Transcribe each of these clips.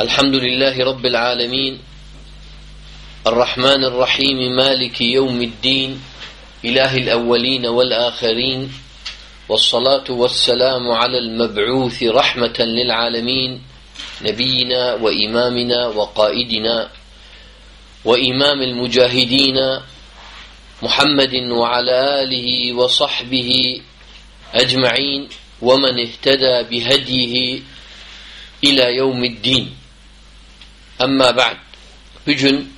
الحمد لله رب العالمين الرحمن الرحيم مالك يوم الدين إله الأولين والآخرين والصلاة والسلام على المبعوث رحمة للعالمين نبينا وإمامنا وقائدنا وإمام المجاهدين محمد وعلى آله وصحبه أجمعين ومن اهتدى بهديه إلى يوم الدين. Amma ba'd. Bugün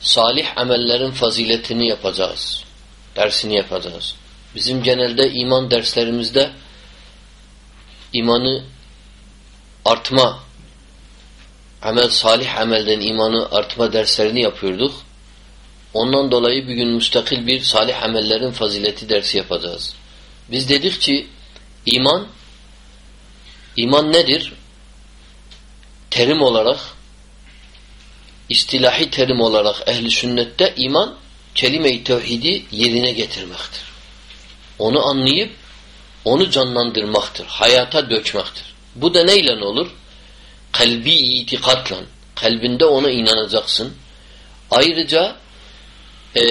salih amellerin faziletini yapacağız. Dersini yapacağız. Bizim genelde iman derslerimizde imanı artma amel salih amelden imanı artma derslerini yapıyorduk. Ondan dolayı bugün müstakil bir salih amellerin fazileti dersi yapacağız. Biz dedik ki iman iman nedir? Terim olarak istilahi terim olarak ehli sünnette iman kelime-i tevhidi yerine getirmektir. Onu anlayıp onu canlandırmaktır. Hayata dökmektir. Bu da neyle olur? Kalbi itikatla. Kalbinde ona inanacaksın. Ayrıca e,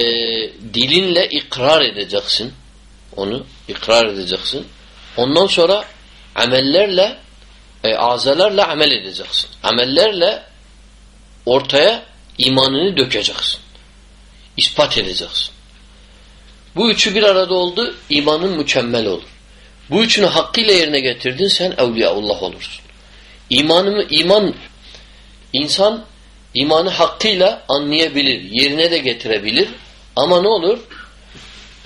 dilinle ikrar edeceksin. Onu ikrar edeceksin. Ondan sonra amellerle e, azalarla amel edeceksin. Amellerle ortaya imanını dökeceksin. İspat edeceksin. Bu üçü bir arada oldu, imanın mükemmel olur. Bu üçünü hakkıyla yerine getirdin, sen evliyaullah olursun. İmanımı, iman, insan imanı hakkıyla anlayabilir, yerine de getirebilir. Ama ne olur?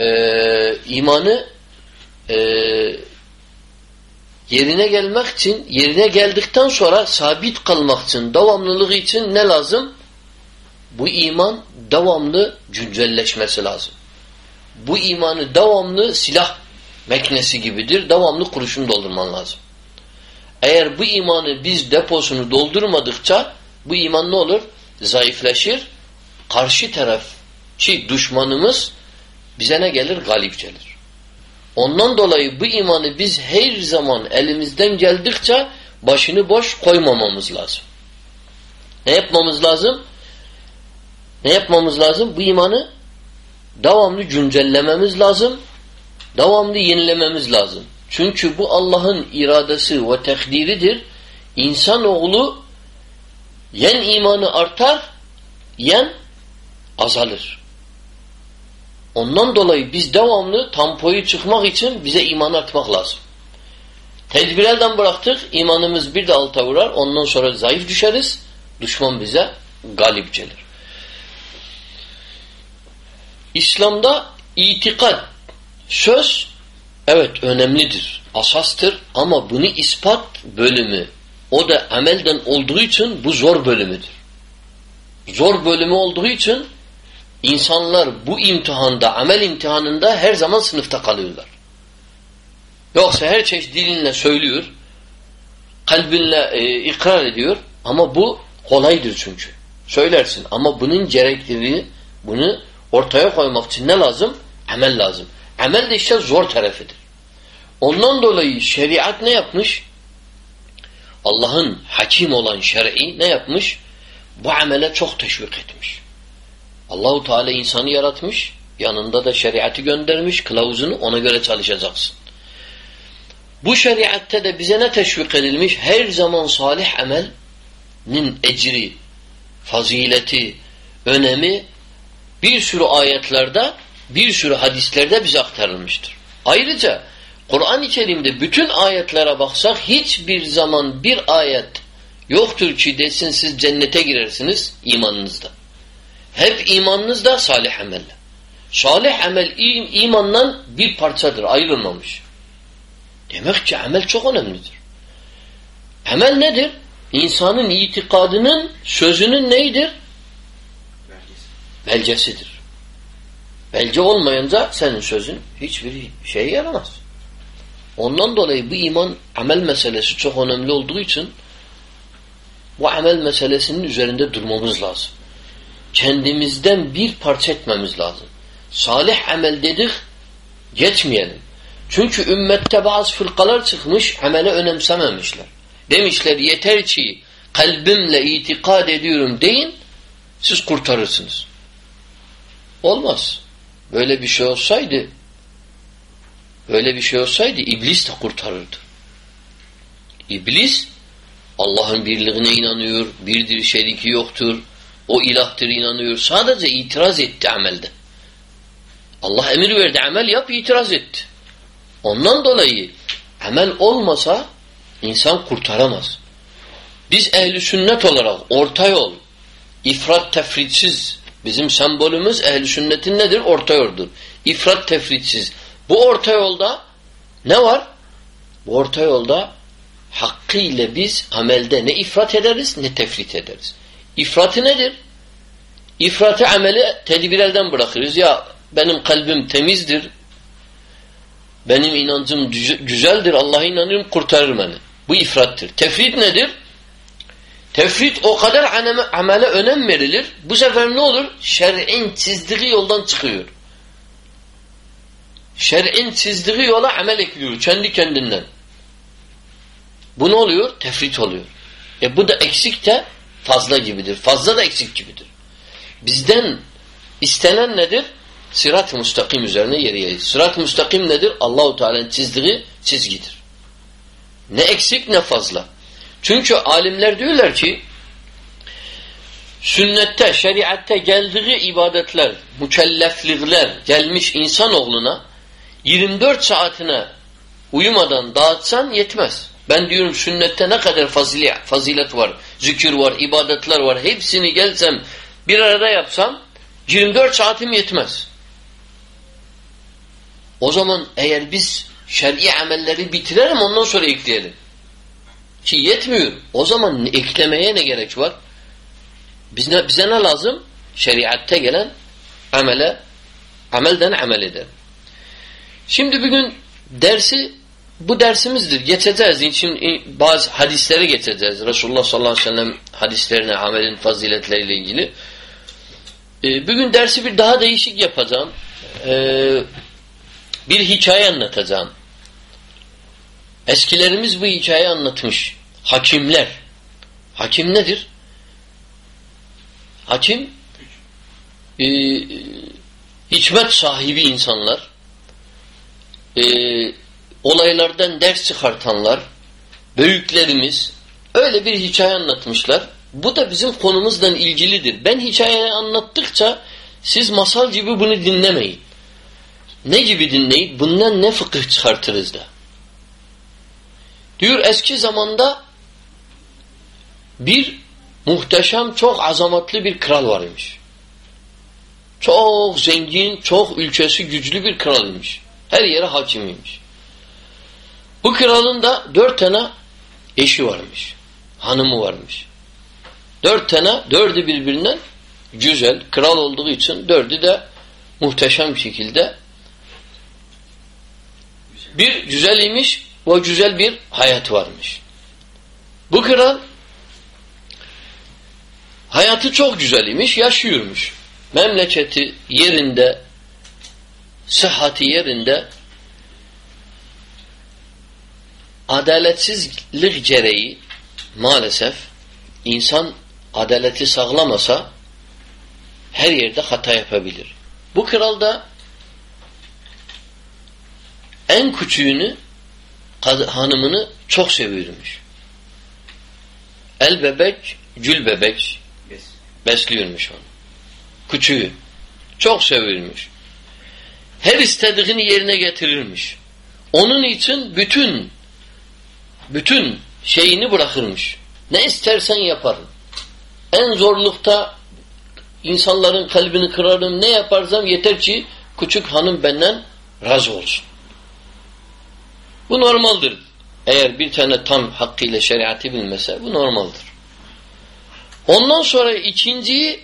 Ee, imanı e, yerine gelmek için, yerine geldikten sonra sabit kalmak için, devamlılık için ne lazım? Bu iman devamlı güncelleşmesi lazım. Bu imanı devamlı silah meknesi gibidir. Devamlı kurşun doldurman lazım. Eğer bu imanı biz deposunu doldurmadıkça bu iman ne olur? Zayıfleşir. Karşı taraf ki düşmanımız bize ne gelir? Galip gelir. Ondan dolayı bu imanı biz her zaman elimizden geldikçe başını boş koymamamız lazım. Ne yapmamız lazım? Ne yapmamız lazım? Bu imanı devamlı güncellememiz lazım. Devamlı yenilememiz lazım. Çünkü bu Allah'ın iradesi ve tekdiridir. İnsanoğlu yen imanı artar, yen azalır. Ondan dolayı biz devamlı tampoyu çıkmak için bize iman artmak lazım. Tedbir elden bıraktık, imanımız bir de alta vurar, ondan sonra zayıf düşeriz, düşman bize galip gelir. İslam'da itikad, söz, evet önemlidir, asastır ama bunu ispat bölümü, o da amelden olduğu için bu zor bölümüdür. Zor bölümü olduğu için İnsanlar bu imtihanda, amel imtihanında her zaman sınıfta kalıyorlar. Yoksa her çeşit dilinle söylüyor, kalbinle e, ikrar ediyor ama bu kolaydır çünkü. Söylersin ama bunun gerekliliği, bunu ortaya koymak için ne lazım? Amel lazım. Amel de işte zor tarafıdır. Ondan dolayı şeriat ne yapmış? Allah'ın hakim olan şer'i ne yapmış? Bu amele çok teşvik etmiş. Allahu Teala insanı yaratmış, yanında da şeriatı göndermiş, kılavuzunu ona göre çalışacaksın. Bu şeriatte de bize ne teşvik edilmiş? Her zaman salih amelin ecri, fazileti, önemi bir sürü ayetlerde, bir sürü hadislerde bize aktarılmıştır. Ayrıca Kur'an-ı Kerim'de bütün ayetlere baksak hiçbir zaman bir ayet yoktur ki desin siz cennete girersiniz imanınızda. Hep imanınız da salih amelle. Salih amel imandan bir parçadır, ayrılmamış. Demek ki amel çok önemlidir. Amel nedir? İnsanın itikadının, sözünün neydir? Belgesidir. Belge olmayınca senin sözün hiçbir şey yaramaz. Ondan dolayı bu iman amel meselesi çok önemli olduğu için bu amel meselesinin üzerinde durmamız lazım kendimizden bir parça etmemiz lazım. Salih amel dedik, geçmeyelim. Çünkü ümmette bazı fırkalar çıkmış, amele önemsememişler. Demişler yeter ki kalbimle itikad ediyorum deyin siz kurtarırsınız. Olmaz. Böyle bir şey olsaydı böyle bir şey olsaydı iblis de kurtarırdı. İblis Allah'ın birliğine inanıyor, birdir şeriki yoktur, o ilahtır inanıyor. Sadece itiraz etti amelde. Allah emir verdi, amel yap, itiraz etti. Ondan dolayı amel olmasa insan kurtaramaz. Biz ehli sünnet olarak orta yol, ifrat tefritsiz, bizim sembolümüz ehli sünnetin nedir? Orta yoldur. İfrat tefritsiz. Bu orta yolda ne var? Bu orta yolda hakkıyla biz amelde ne ifrat ederiz ne tefrit ederiz. İfratı nedir? İfratı ameli tedbir elden bırakırız. Ya benim kalbim temizdir, benim inancım güzeldir, Allah'a inanıyorum kurtarır beni. Bu ifrattır. Tefrit nedir? Tefrit o kadar amele önem verilir. Bu sefer ne olur? Şer'in çizdiği yoldan çıkıyor. Şer'in çizdiği yola amel ekliyor kendi kendinden. Bu ne oluyor? Tefrit oluyor. E bu da eksik de fazla gibidir. Fazla da eksik gibidir. Bizden istenen nedir? Sırat-ı müstakim üzerine yeriyeyiz. Sırat-ı müstakim nedir? Allahu Teala'nın çizdiği çizgidir. Ne eksik ne fazla. Çünkü alimler diyorlar ki sünnette, şeriatte geldiği ibadetler, mükelleflikler gelmiş insanoğluna 24 saatine uyumadan dağıtsan yetmez. Ben diyorum sünnette ne kadar fazilet, fazilet var, zikir var, ibadetler var. Hepsini gelsem bir arada yapsam 24 saatim yetmez. O zaman eğer biz şer'i amelleri bitirelim ondan sonra ekleyelim. Ki yetmiyor. O zaman eklemeye ne gerek var? Biz ne, bize ne lazım? Şeriatte gelen amele, amelden amel edelim. Şimdi bugün dersi bu dersimizdir. Geçeceğiz. Şimdi bazı hadisleri geçeceğiz. Resulullah sallallahu aleyhi ve sellem hadislerine, amelin faziletleriyle ilgili. Ee, bugün dersi bir daha değişik yapacağım. Ee, bir hikaye anlatacağım. Eskilerimiz bu hikayeyi anlatmış. Hakimler. Hakim nedir? Hakim e, hikmet sahibi insanlar e, olaylardan ders çıkartanlar büyüklerimiz öyle bir hikaye anlatmışlar. Bu da bizim konumuzdan ilgilidir. Ben hikayeyi anlattıkça siz masal gibi bunu dinlemeyin. Ne gibi dinleyin? Bundan ne fıkıh çıkartırız da. Diyor eski zamanda bir muhteşem, çok azamatlı bir kral varmış. Çok zengin, çok ülkesi güçlü bir kralmış. Her yere hakimiymiş. Bu kralın da dört tane eşi varmış. Hanımı varmış. Dört tane, dördü birbirinden güzel, kral olduğu için dördü de muhteşem şekilde bir güzel imiş ve güzel bir hayat varmış. Bu kral hayatı çok güzel imiş, yaşıyormuş. Memleketi yerinde, sıhhati yerinde adaletsizlik gereği maalesef insan adaleti sağlamasa her yerde hata yapabilir. Bu kral da en küçüğünü hanımını çok seviyormuş. El bebek, gül bebek besliyormuş onu. Küçüğü. Çok seviyormuş. Her istediğini yerine getirirmiş. Onun için bütün bütün şeyini bırakırmış. Ne istersen yaparım. En zorlukta insanların kalbini kırarım. Ne yaparsam yeter ki küçük hanım benden razı olsun. Bu normaldir. Eğer bir tane tam hakkıyla şeriatı bilmese bu normaldir. Ondan sonra ikinciyi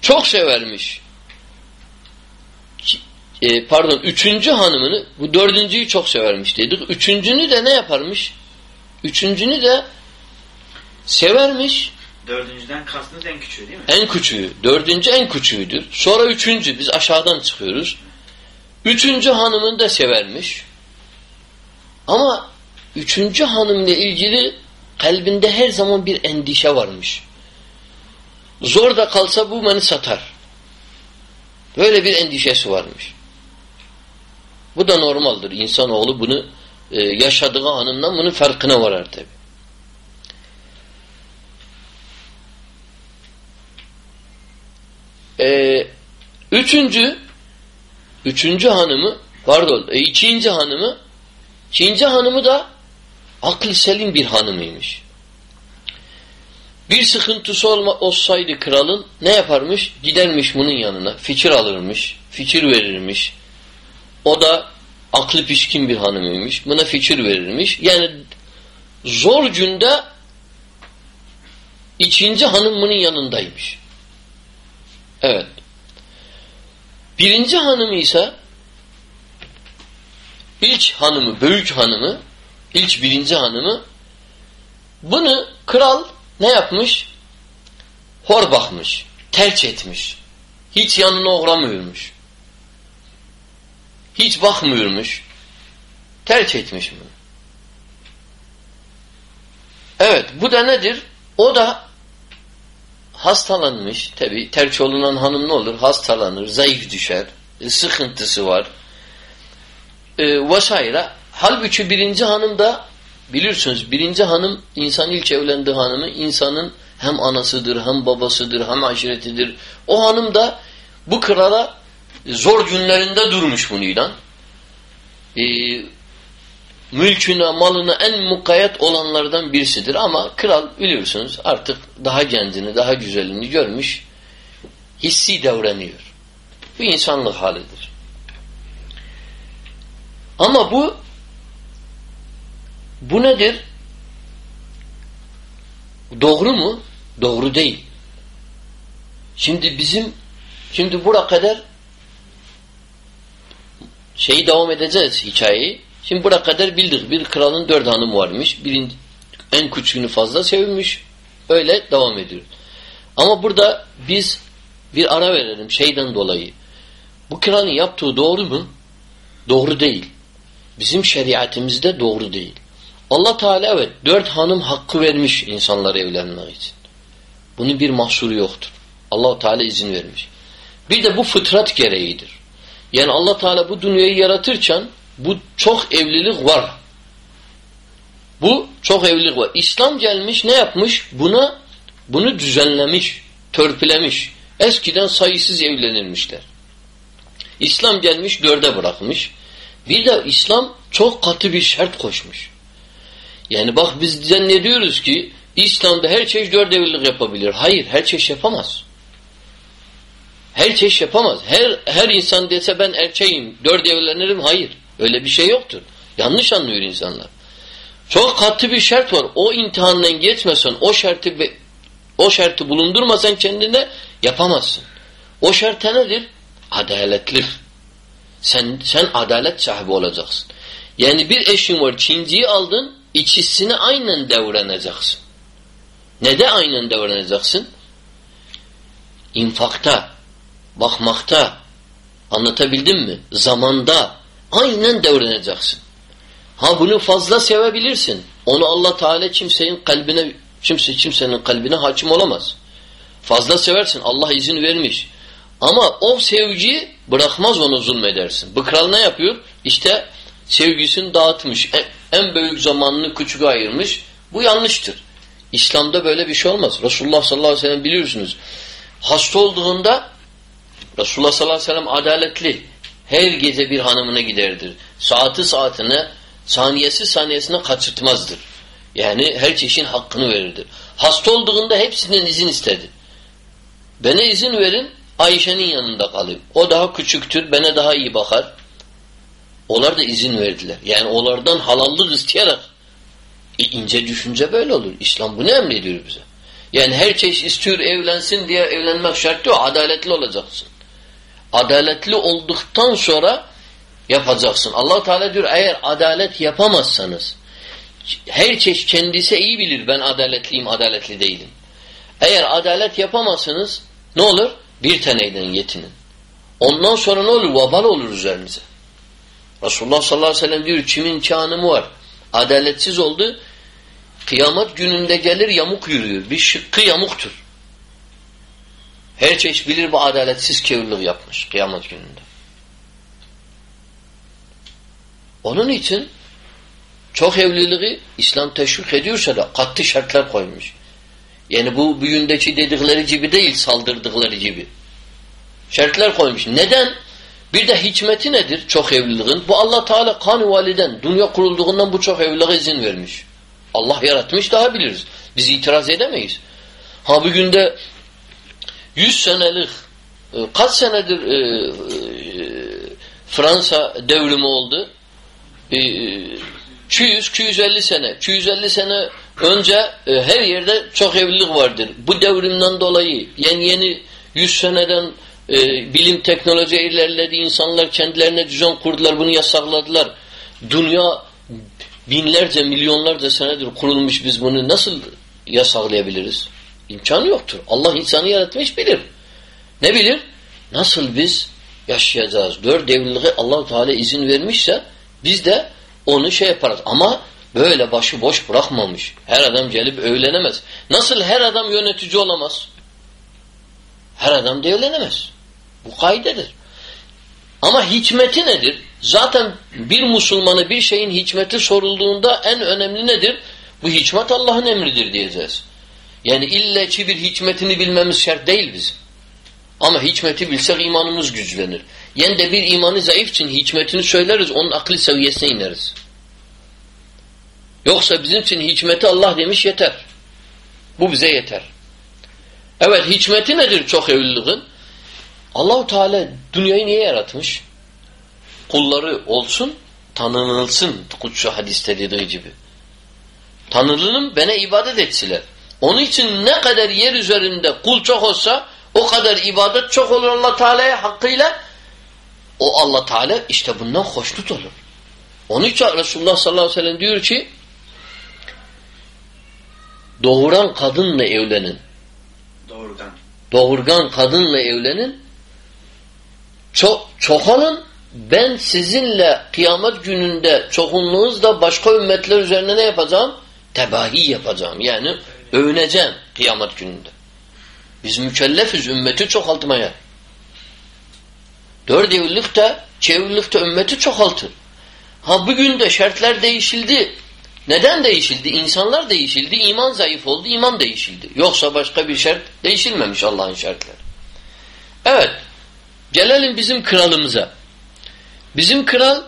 çok severmiş. E, pardon üçüncü hanımını bu dördüncüyü çok severmiş dedik. Üçüncünü de ne yaparmış? Üçüncünü de severmiş. Dördüncüden kastınız en küçüğü değil mi? En küçüğü. Dördüncü en küçüğüdür. Sonra üçüncü. Biz aşağıdan çıkıyoruz. Üçüncü hanımını da severmiş. Ama üçüncü hanımla ilgili kalbinde her zaman bir endişe varmış. Zor da kalsa bu beni satar. Böyle bir endişesi varmış. Bu da normaldir. İnsanoğlu bunu e, yaşadığı anından bunun farkına varar tabi. Ee, üçüncü üçüncü hanımı pardon e, ikinci hanımı ikinci hanımı da aklı selim bir hanımıymış. Bir sıkıntısı olma, olsaydı kralın ne yaparmış? Gidermiş bunun yanına. Fikir alırmış. Fikir verirmiş. O da aklı pişkin bir hanımıymış. Buna fikir verirmiş. Yani zor günde ikinci hanım bunun yanındaymış. Evet. Birinci hanımı ise ilk hanımı, büyük hanımı, ilk birinci hanımı bunu kral ne yapmış? Hor bakmış, terç etmiş. Hiç yanına uğramıyormuş. Hiç bakmıyormuş. Terç etmiş bunu. Evet, bu da nedir? O da hastalanmış. Tabi terç olunan hanım ne olur? Hastalanır, zayıf düşer, sıkıntısı var. E, vesaire. Halbuki birinci hanım da bilirsiniz birinci hanım insan ilk evlendiği hanımı insanın hem anasıdır hem babasıdır hem aşiretidir. O hanım da bu krala zor günlerinde durmuş bunuyla. E, mülküne, malına en mukayyet olanlardan birisidir. Ama kral biliyorsunuz artık daha gencini, daha güzelini görmüş, hissi davranıyor. Bu insanlık halidir. Ama bu bu nedir? Doğru mu? Doğru değil. Şimdi bizim şimdi buraya kadar şeyi devam edeceğiz hikayeyi. Şimdi buraya kadar bildik. Bir kralın dört hanım varmış. Birinci, en küçüğünü fazla sevmiş. Öyle devam ediyor. Ama burada biz bir ara verelim şeyden dolayı. Bu kralın yaptığı doğru mu? Doğru değil. Bizim şeriatimizde doğru değil. Allah Teala evet dört hanım hakkı vermiş insanlara evlenmek için. Bunun bir mahsuru yoktur. allah Teala izin vermiş. Bir de bu fıtrat gereğidir. Yani allah Teala bu dünyayı yaratırken bu çok evlilik var. Bu çok evlilik var. İslam gelmiş ne yapmış? Buna bunu düzenlemiş, törpülemiş. Eskiden sayısız evlenilmişler. İslam gelmiş dörde bırakmış. Bir de İslam çok katı bir şart koşmuş. Yani bak biz ne diyoruz ki İslam'da her çeşit dört evlilik yapabilir. Hayır, her çeşit yapamaz. Her çeşit yapamaz. Her her insan dese ben erkeğim, dört evlenirim. Hayır. Öyle bir şey yoktur. Yanlış anlıyor insanlar. Çok katı bir şart var. O imtihandan geçmesen, o şartı o şartı bulundurmasan kendine yapamazsın. O şart nedir? Adaletli. Sen sen adalet sahibi olacaksın. Yani bir eşin var, Çinciyi aldın, ikisini aynen devreneceksin. Ne de aynen devreneceksin? İnfakta, bakmakta, anlatabildim mi? Zamanda, aynen devreneceksin. Ha bunu fazla sevebilirsin. Onu Allah Teala kimsenin kalbine kimse kimsenin kalbine hakim olamaz. Fazla seversin. Allah izin vermiş. Ama o sevgiyi bırakmaz onu zulmedersin. Bu kral ne yapıyor? İşte sevgisini dağıtmış. En, en büyük zamanını küçük ayırmış. Bu yanlıştır. İslam'da böyle bir şey olmaz. Resulullah sallallahu aleyhi ve sellem biliyorsunuz. Hasta olduğunda Resulullah sallallahu aleyhi ve sellem adaletli. Her gece bir hanımına giderdir. Saati saatine, saniyesi saniyesine kaçırtmazdır. Yani her çeşin hakkını verirdir. Hasta olduğunda hepsinden izin istedi. Bana izin verin, Ayşe'nin yanında kalayım. O daha küçüktür, bana daha iyi bakar. Onlar da izin verdiler. Yani onlardan halallık isteyerek e, ince düşünce böyle olur. İslam bunu emrediyor bize. Yani her çeşit istiyor evlensin diye evlenmek şart yok. Adaletli olacaksın. Adaletli olduktan sonra yapacaksın. allah Teala diyor eğer adalet yapamazsanız her çeşit kendisi iyi bilir ben adaletliyim, adaletli değilim. Eğer adalet yapamazsınız ne olur? Bir taneyden yetinin. Ondan sonra ne olur? Vabal olur üzerinize. Resulullah sallallahu aleyhi ve sellem diyor kimin kanımı var? Adaletsiz oldu. kıyamet gününde gelir yamuk yürüyor. Bir şıkkı yamuktur. Her çeşit bilir bu adaletsiz kevirlik yapmış kıyamet gününde. Onun için çok evliliği İslam teşvik ediyorsa da katlı şartlar koymuş. Yani bu büyündeki dedikleri gibi değil, saldırdıkları gibi. Şartlar koymuş. Neden? Bir de hikmeti nedir çok evliliğin? Bu Allah Teala kan validen, dünya kurulduğundan bu çok evliliğe izin vermiş. Allah yaratmış daha biliriz. Biz itiraz edemeyiz. Ha bugün de 100 senelik e, kaç senedir e, e, Fransa devrimi oldu? E, 200-250 sene. 250 sene önce her yerde çok evlilik vardır. Bu devrimden dolayı yeni yeni 100 seneden bilim teknoloji ilerledi. insanlar kendilerine düzen kurdular. Bunu yasakladılar. Dünya binlerce milyonlarca senedir kurulmuş. Biz bunu nasıl yasaklayabiliriz? İmkanı yoktur. Allah insanı yaratmış bilir. Ne bilir? Nasıl biz yaşayacağız? Dört evliliğe allah Teala izin vermişse biz de onu şey yaparız. Ama böyle başı boş bırakmamış. Her adam gelip evlenemez. Nasıl her adam yönetici olamaz? Her adam da. Bu kaydedir. Ama hikmeti nedir? Zaten bir Müslümanı bir şeyin hikmeti sorulduğunda en önemli nedir? Bu hikmet Allah'ın emridir diyeceğiz. Yani illa ki bir hikmetini bilmemiz şart değil bizim. Ama hikmeti bilsek imanımız güçlenir. Yani de bir imanı zayıf için hikmetini söyleriz, onun akli seviyesine ineriz. Yoksa bizim için hikmeti Allah demiş yeter. Bu bize yeter. Evet hikmeti nedir çok evliliğin? Allahu Teala dünyayı niye yaratmış? Kulları olsun, tanınılsın. Kutsu hadiste dediği gibi. Tanınırım, bana ibadet etsiler. Onun için ne kadar yer üzerinde kul çok olsa o kadar ibadet çok olur Allah Teala'ya hakkıyla. O Allah Teala işte bundan hoşnut olur. Onun için Resulullah sallallahu aleyhi ve sellem diyor ki doğuran kadınla evlenin. Doğrudan. Doğurgan kadınla evlenin. Çok, çok olun. Ben sizinle kıyamet gününde çokunluğunuzda başka ümmetler üzerine ne yapacağım? Tebahi yapacağım. Yani övüneceğim kıyamet gününde. Biz mükellefiz ümmeti çoğaltmaya. Dört evlilikte, çevrilikte ümmeti çoğaltır. Ha bugün de şartlar değişildi. Neden değişildi? İnsanlar değişildi, iman zayıf oldu, iman değişildi. Yoksa başka bir şart değişilmemiş Allah'ın şartları. Evet, gelelim bizim kralımıza. Bizim kral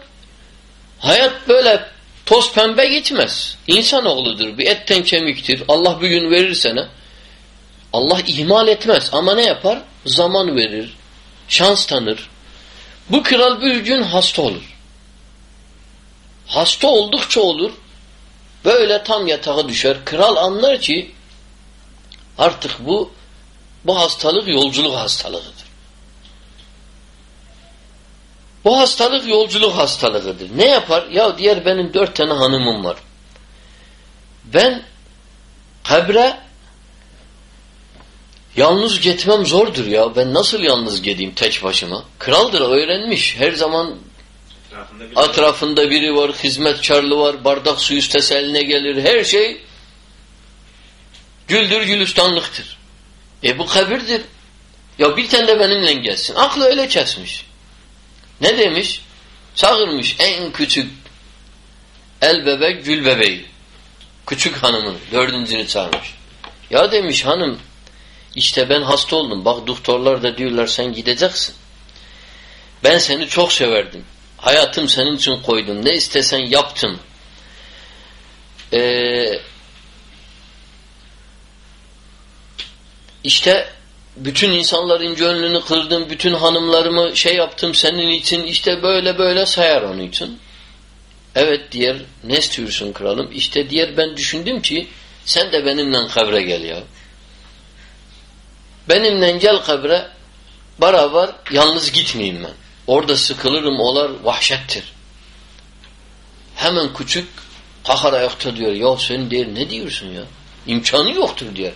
hayat böyle toz pembe gitmez. İnsanoğludur, bir etten kemiktir. Allah bir gün verir sana. Allah ihmal etmez ama ne yapar? Zaman verir, şans tanır. Bu kral bir gün hasta olur. Hasta oldukça olur, böyle tam yatağa düşer. Kral anlar ki artık bu bu hastalık yolculuk hastalığıdır. Bu hastalık yolculuk hastalığıdır. Ne yapar? Ya diğer benim dört tane hanımım var. Ben kabre yalnız gitmem zordur ya. Ben nasıl yalnız gideyim tek başıma? Kraldır öğrenmiş. Her zaman Etrafında bir etrafında biri var, hizmetkarlı var, bardak su istese eline gelir. Her şey güldür gülistanlıktır. E bu kabirdir. Ya bir tane de benimle gelsin. Aklı öyle kesmiş. Ne demiş? Çağırmış en küçük el bebek gül bebeği. Küçük hanımın dördüncünü çağırmış. Ya demiş hanım işte ben hasta oldum. Bak doktorlar da diyorlar sen gideceksin. Ben seni çok severdim. Hayatım senin için koydum. Ne istesen yaptım. Ee, işte bütün insanların gönlünü kırdım. Bütün hanımlarımı şey yaptım senin için. İşte böyle böyle sayar onun için. Evet diğer ne istiyorsun kralım? İşte diğer ben düşündüm ki sen de benimle kabre gel ya. Benimle gel kabre beraber yalnız gitmeyeyim ben. Orada sıkılırım olar vahşettir. Hemen küçük kahar ayakta diyor. Ya sen diyor ne diyorsun ya? İmkanı yoktur diyor.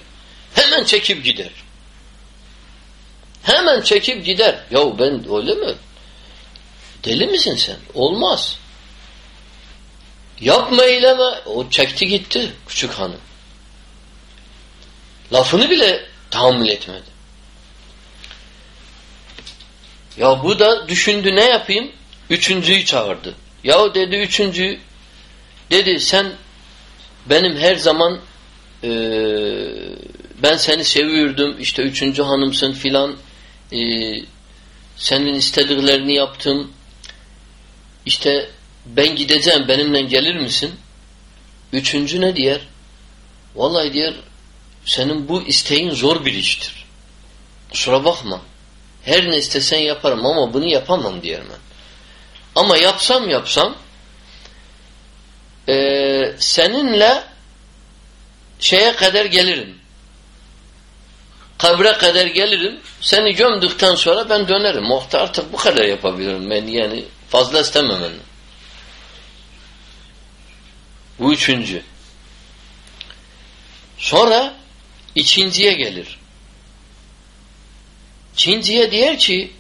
Hemen çekip gider. Hemen çekip gider. Ya ben öyle mi? Deli misin sen? Olmaz. Yapma eyleme. O çekti gitti küçük hanım. Lafını bile tahammül etmedi. Ya bu da düşündü ne yapayım? Üçüncüyü çağırdı. Ya dedi üçüncü dedi sen benim her zaman e, ben seni seviyordum işte üçüncü hanımsın filan e, senin istediklerini yaptım işte ben gideceğim benimle gelir misin? Üçüncü ne diyer? Vallahi diyor senin bu isteğin zor bir iştir. Kusura bakma. Her ne istesen yaparım ama bunu yapamam diyor ben. Ama yapsam yapsam e, seninle şeye kadar gelirim. Kabre kadar gelirim. Seni gömdükten sonra ben dönerim. Muhtar artık bu kadar yapabilirim. Ben yani fazla istemem ben. Bu üçüncü. Sonra ikinciye gelir. Çinciye diyor ki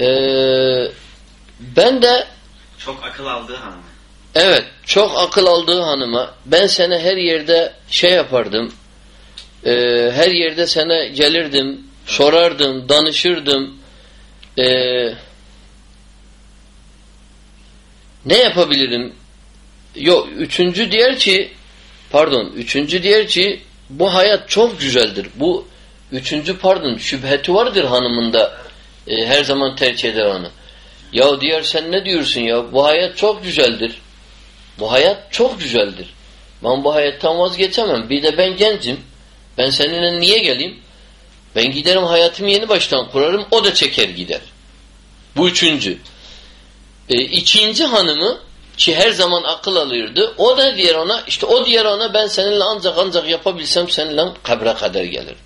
e, ben de Çok akıl aldığı hanım. evet çok akıl aldığı hanıma ben sana her yerde şey yapardım e, her yerde sana gelirdim sorardım danışırdım e, ne yapabilirim yok üçüncü diğer ki pardon üçüncü diğer ki bu hayat çok güzeldir bu Üçüncü pardon şüpheti vardır hanımında e, her zaman tercih eder onu. Ya diğer sen ne diyorsun ya bu hayat çok güzeldir. Bu hayat çok güzeldir. Ben bu hayattan vazgeçemem. Bir de ben gencim. Ben seninle niye geleyim? Ben giderim hayatımı yeni baştan kurarım. O da çeker gider. Bu üçüncü. E, ikinci hanımı ki her zaman akıl alırdı. O da diğer ona işte o diğer ona ben seninle ancak ancak yapabilsem seninle kabre kadar gelirim.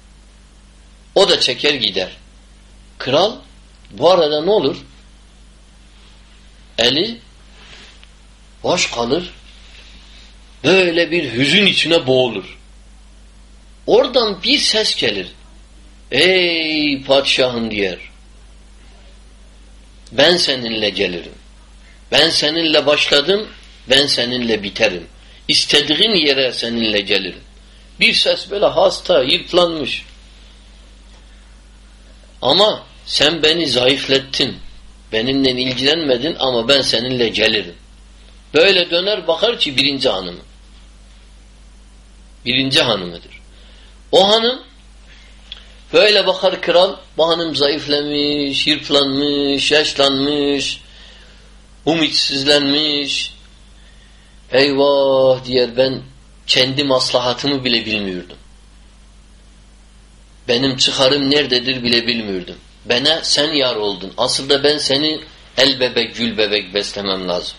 O da çeker gider. Kral bu arada ne olur? Eli boş kalır. Böyle bir hüzün içine boğulur. Oradan bir ses gelir. Ey padişahım diyer. Ben seninle gelirim. Ben seninle başladım, ben seninle biterim. İstediğin yere seninle gelirim. Bir ses böyle hasta, yıpranmış. Ama sen beni zayıflettin. Benimle ilgilenmedin ama ben seninle gelirim. Böyle döner bakar ki birinci hanımı. Birinci hanımıdır. O hanım böyle bakar kral bu hanım zayıflamış, yırplanmış, yaşlanmış, umitsizlenmiş. Eyvah diyer ben kendi maslahatımı bile bilmiyordum. Benim çıkarım nerededir bile bilmiyordum. Bana sen yar oldun. Aslında ben seni el bebek gül bebek beslemem lazım.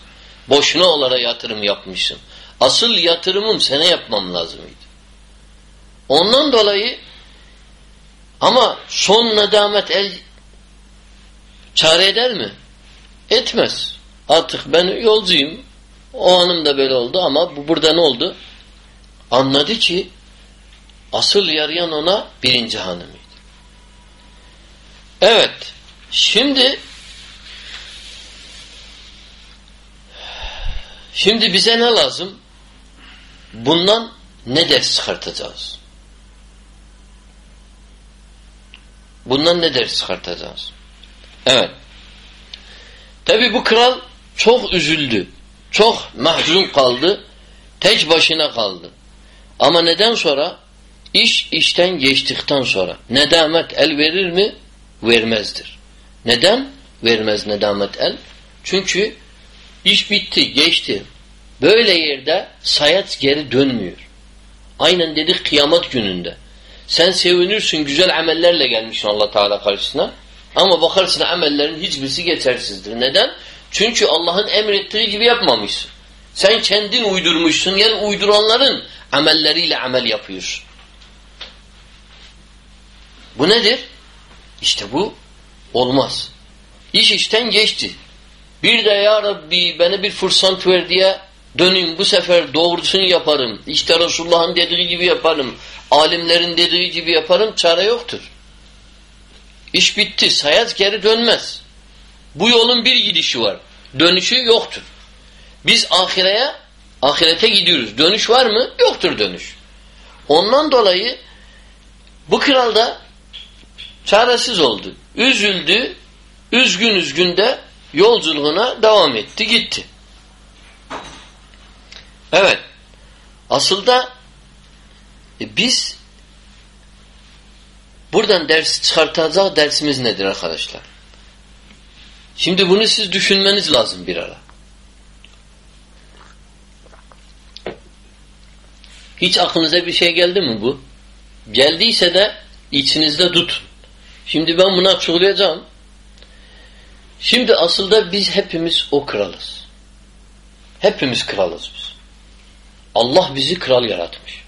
Boşuna olara yatırım yapmışsın. Asıl yatırımım sana yapmam lazımydı. Ondan dolayı ama son nedamet el çare eder mi? Etmez. Artık ben yolcuyum. O hanım da böyle oldu ama bu burada ne oldu? Anladı ki Asıl yarayan ona birinci hanımıydı. Evet. Şimdi şimdi bize ne lazım? Bundan ne ders çıkartacağız? Bundan ne ders çıkartacağız? Evet. Tabi bu kral çok üzüldü. Çok mahzun kaldı. Tek başına kaldı. Ama neden sonra? İş işten geçtikten sonra nedamet el verir mi? Vermezdir. Neden? Vermez nedamet el. Çünkü iş bitti, geçti. Böyle yerde sayat geri dönmüyor. Aynen dedik kıyamet gününde. Sen sevinirsin güzel amellerle gelmişsin Allah Teala karşısına. Ama bakarsın amellerin hiçbirisi geçersizdir. Neden? Çünkü Allah'ın emrettiği gibi yapmamışsın. Sen kendin uydurmuşsun. Yani uyduranların amelleriyle amel yapıyorsun. Bu nedir? İşte bu olmaz. İş işten geçti. Bir de ya Rabbi bana bir fırsat ver diye döneyim bu sefer doğrusunu yaparım. İşte Resulullah'ın dediği gibi yaparım. Alimlerin dediği gibi yaparım. Çare yoktur. İş bitti. Sayaz geri dönmez. Bu yolun bir gidişi var. Dönüşü yoktur. Biz ahireye, ahirete gidiyoruz. Dönüş var mı? Yoktur dönüş. Ondan dolayı bu kral da çaresiz oldu. Üzüldü. Üzgün üzgün de yolculuğuna devam etti. Gitti. Evet. Asıl da e, biz buradan ders çıkartacak dersimiz nedir arkadaşlar? Şimdi bunu siz düşünmeniz lazım bir ara. Hiç aklınıza bir şey geldi mi bu? Geldiyse de içinizde tut. Şimdi ben bunu açıklayacağım. Şimdi asıl da biz hepimiz o kralız. Hepimiz kralız biz. Allah bizi kral yaratmış.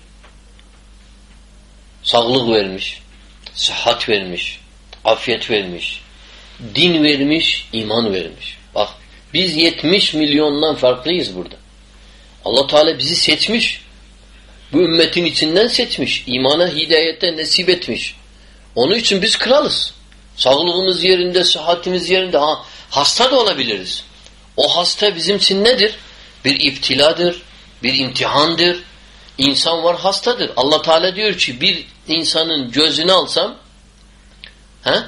Sağlık vermiş, sıhhat vermiş, afiyet vermiş, din vermiş, iman vermiş. Bak biz 70 milyondan farklıyız burada. Allah Teala bizi seçmiş. Bu ümmetin içinden seçmiş. İmana, hidayete nasip etmiş. Onun için biz kralız. Sağlığımız yerinde, sıhhatimiz yerinde. Ha, hasta da olabiliriz. O hasta bizim için nedir? Bir iptiladır, bir imtihandır. İnsan var hastadır. Allah Teala diyor ki bir insanın gözünü alsam he?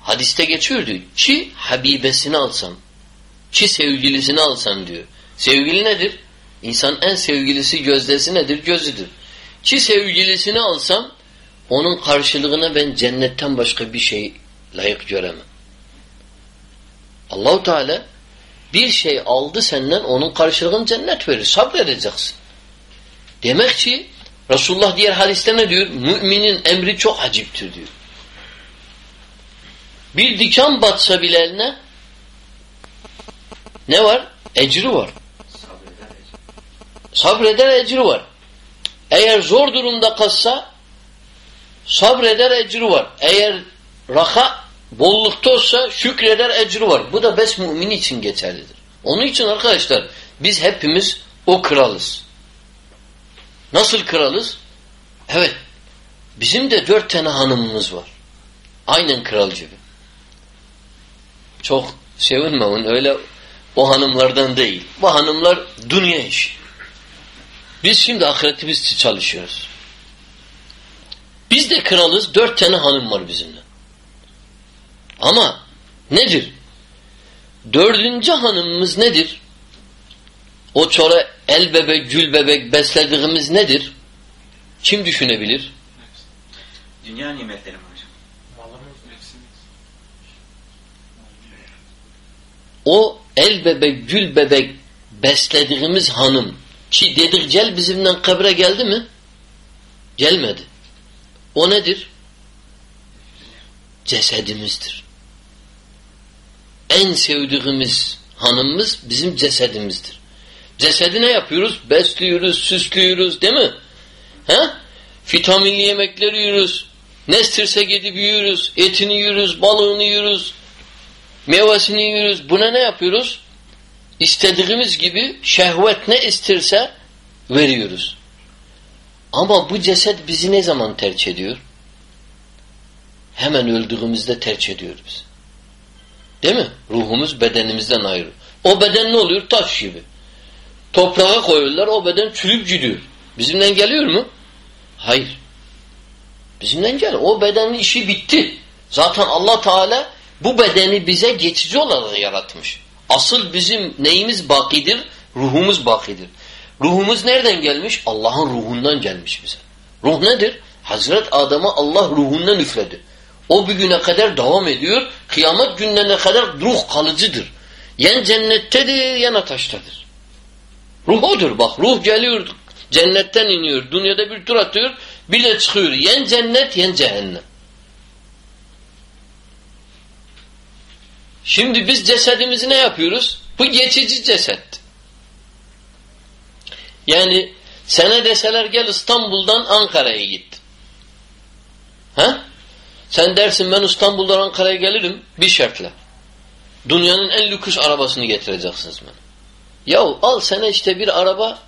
hadiste geçiyordu. Çi habibesini alsam çi sevgilisini alsam diyor. Sevgili nedir? İnsan en sevgilisi gözdesi nedir? Gözüdür. Çi sevgilisini alsam onun karşılığına ben cennetten başka bir şey layık göremem. Allahu Teala bir şey aldı senden onun karşılığını cennet verir. Sabredeceksin. Demek ki Resulullah diğer hadiste ne diyor? Müminin emri çok aciptir diyor. Bir diken batsa bile eline ne var? Ecri var. Sabreder ecri var. Eğer zor durumda kalsa sabreder ecri var. Eğer raha bollukta olsa şükreder ecri var. Bu da bes mümin için geçerlidir. Onun için arkadaşlar biz hepimiz o kralız. Nasıl kralız? Evet. Bizim de dört tane hanımımız var. Aynen kral gibi. Çok sevinme onun öyle o hanımlardan değil. Bu hanımlar dünya işi. Biz şimdi ahiretimiz çalışıyoruz. Biz de kralız. Dört tane hanım var bizimle. Ama nedir? Dördüncü hanımımız nedir? O çora el bebek, gül bebek beslediğimiz nedir? Kim düşünebilir? Dünya nimetleri mi hocam? O el bebek, gül bebek beslediğimiz hanım ki dedik gel bizimle kabre geldi mi? Gelmedi. O nedir? Cesedimizdir. En sevdiğimiz hanımımız bizim cesedimizdir. Cesedi ne yapıyoruz? Besliyoruz, süslüyoruz değil mi? He? Vitaminli yemekleri yiyoruz. Ne isterse gidip yiyoruz. Etini yiyoruz, balığını yiyoruz. Meyvesini yiyoruz. Buna ne yapıyoruz? İstediğimiz gibi şehvet ne isterse veriyoruz. Ama bu ceset bizi ne zaman tercih ediyor? Hemen öldüğümüzde tercih ediyor bizi. Değil mi? Ruhumuz bedenimizden ayrı. O beden ne oluyor? Taş gibi. Toprağa koyuyorlar o beden çürüp gidiyor. Bizimden geliyor mu? Hayır. Bizimden gel. O bedenin işi bitti. Zaten Allah Teala bu bedeni bize geçici olarak yaratmış. Asıl bizim neyimiz bakidir? Ruhumuz bakidir. Ruhumuz nereden gelmiş? Allah'ın ruhundan gelmiş bize. Ruh nedir? Hazret Adem'e Allah ruhundan üfledi. O bir güne kadar devam ediyor. Kıyamet günlerine kadar ruh kalıcıdır. Yen cennettedir, yen ateştedir. Ruh odur bak. Ruh geliyor, cennetten iniyor. Dünyada bir tur atıyor, bir de çıkıyor. Yen cennet, yen cehennem. Şimdi biz cesedimizi ne yapıyoruz? Bu geçici ceset. Yani sana deseler gel İstanbul'dan Ankara'ya git. Ha? Sen dersin ben İstanbul'dan Ankara'ya gelirim bir şartla. Dünyanın en lüks arabasını getireceksiniz bana. Yahu al sana işte bir araba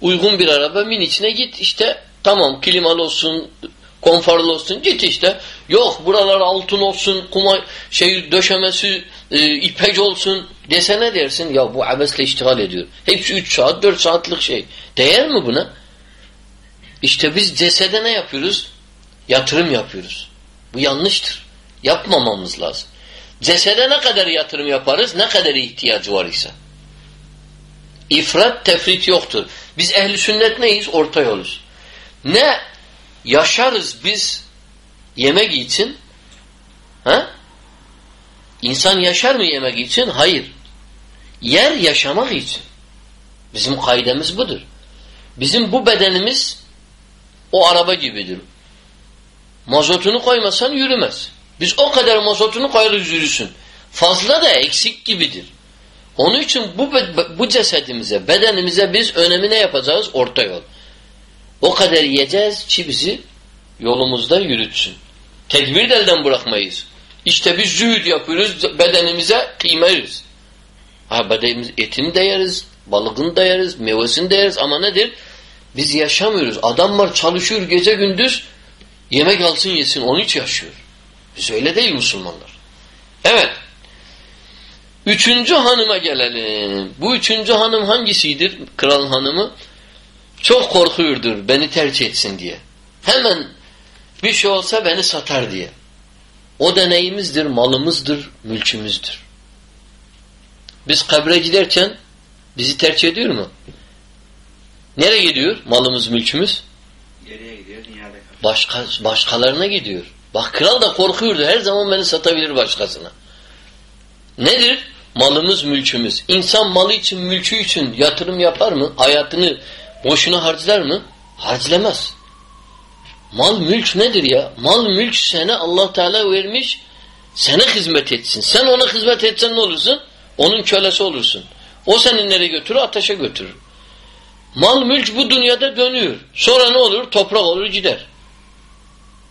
uygun bir araba min içine git işte tamam klimalı olsun konforlu olsun. Git işte. Yok buralar altın olsun, kuma şey döşemesi e, ipek olsun desene dersin. Ya bu abesle iştigal ediyor. Hepsi 3 saat, 4 saatlik şey. Değer mi buna? İşte biz cesede ne yapıyoruz? Yatırım yapıyoruz. Bu yanlıştır. Yapmamamız lazım. Cesede ne kadar yatırım yaparız, ne kadar ihtiyacı var ise. İfrat, tefrit yoktur. Biz ehli sünnet neyiz? Orta yoluz. Ne yaşarız biz yemek için? Ha? İnsan yaşar mı yemek için? Hayır. Yer yaşamak için. Bizim kaidemiz budur. Bizim bu bedenimiz o araba gibidir. Mazotunu koymasan yürümez. Biz o kadar mazotunu koyarız yürüsün. Fazla da eksik gibidir. Onun için bu, bu cesedimize, bedenimize biz önemi ne yapacağız? Orta yol. O kadar yiyeceğiz ki bizi yolumuzda yürütsün. Tekbir de bırakmayız. İşte biz zühd yapıyoruz, bedenimize kıymeriz. Ha bedenimiz etini de yeriz, balığını da yeriz, meyvesini de yeriz ama nedir? Biz yaşamıyoruz. Adam var çalışıyor gece gündüz yemek alsın yesin. Onun için yaşıyor. Biz öyle değil Müslümanlar. Evet. Üçüncü hanıma gelelim. Bu üçüncü hanım hangisidir? Kral hanımı. Çok korkuyordur beni tercih etsin diye. Hemen bir şey olsa beni satar diye. O deneyimizdir, malımızdır, mülkümüzdür. Biz kabre giderken bizi tercih ediyor mu? Nereye gidiyor malımız, mülkümüz? Geriye gidiyor, dünyada kalıyor. Başka, başkalarına gidiyor. Bak kral da korkuyordu. Her zaman beni satabilir başkasına. Nedir? Malımız, mülkümüz. İnsan malı için, mülkü için yatırım yapar mı? Hayatını boşuna harcar mı? Harclamaz. Mal, mülk nedir ya? Mal, mülk sana allah Teala vermiş, sana hizmet etsin. Sen ona hizmet etsen ne olursun? Onun kölesi olursun. O seni nereye götürür? Ateşe götürür. Mal, mülk bu dünyada dönüyor. Sonra ne olur? Toprak olur gider.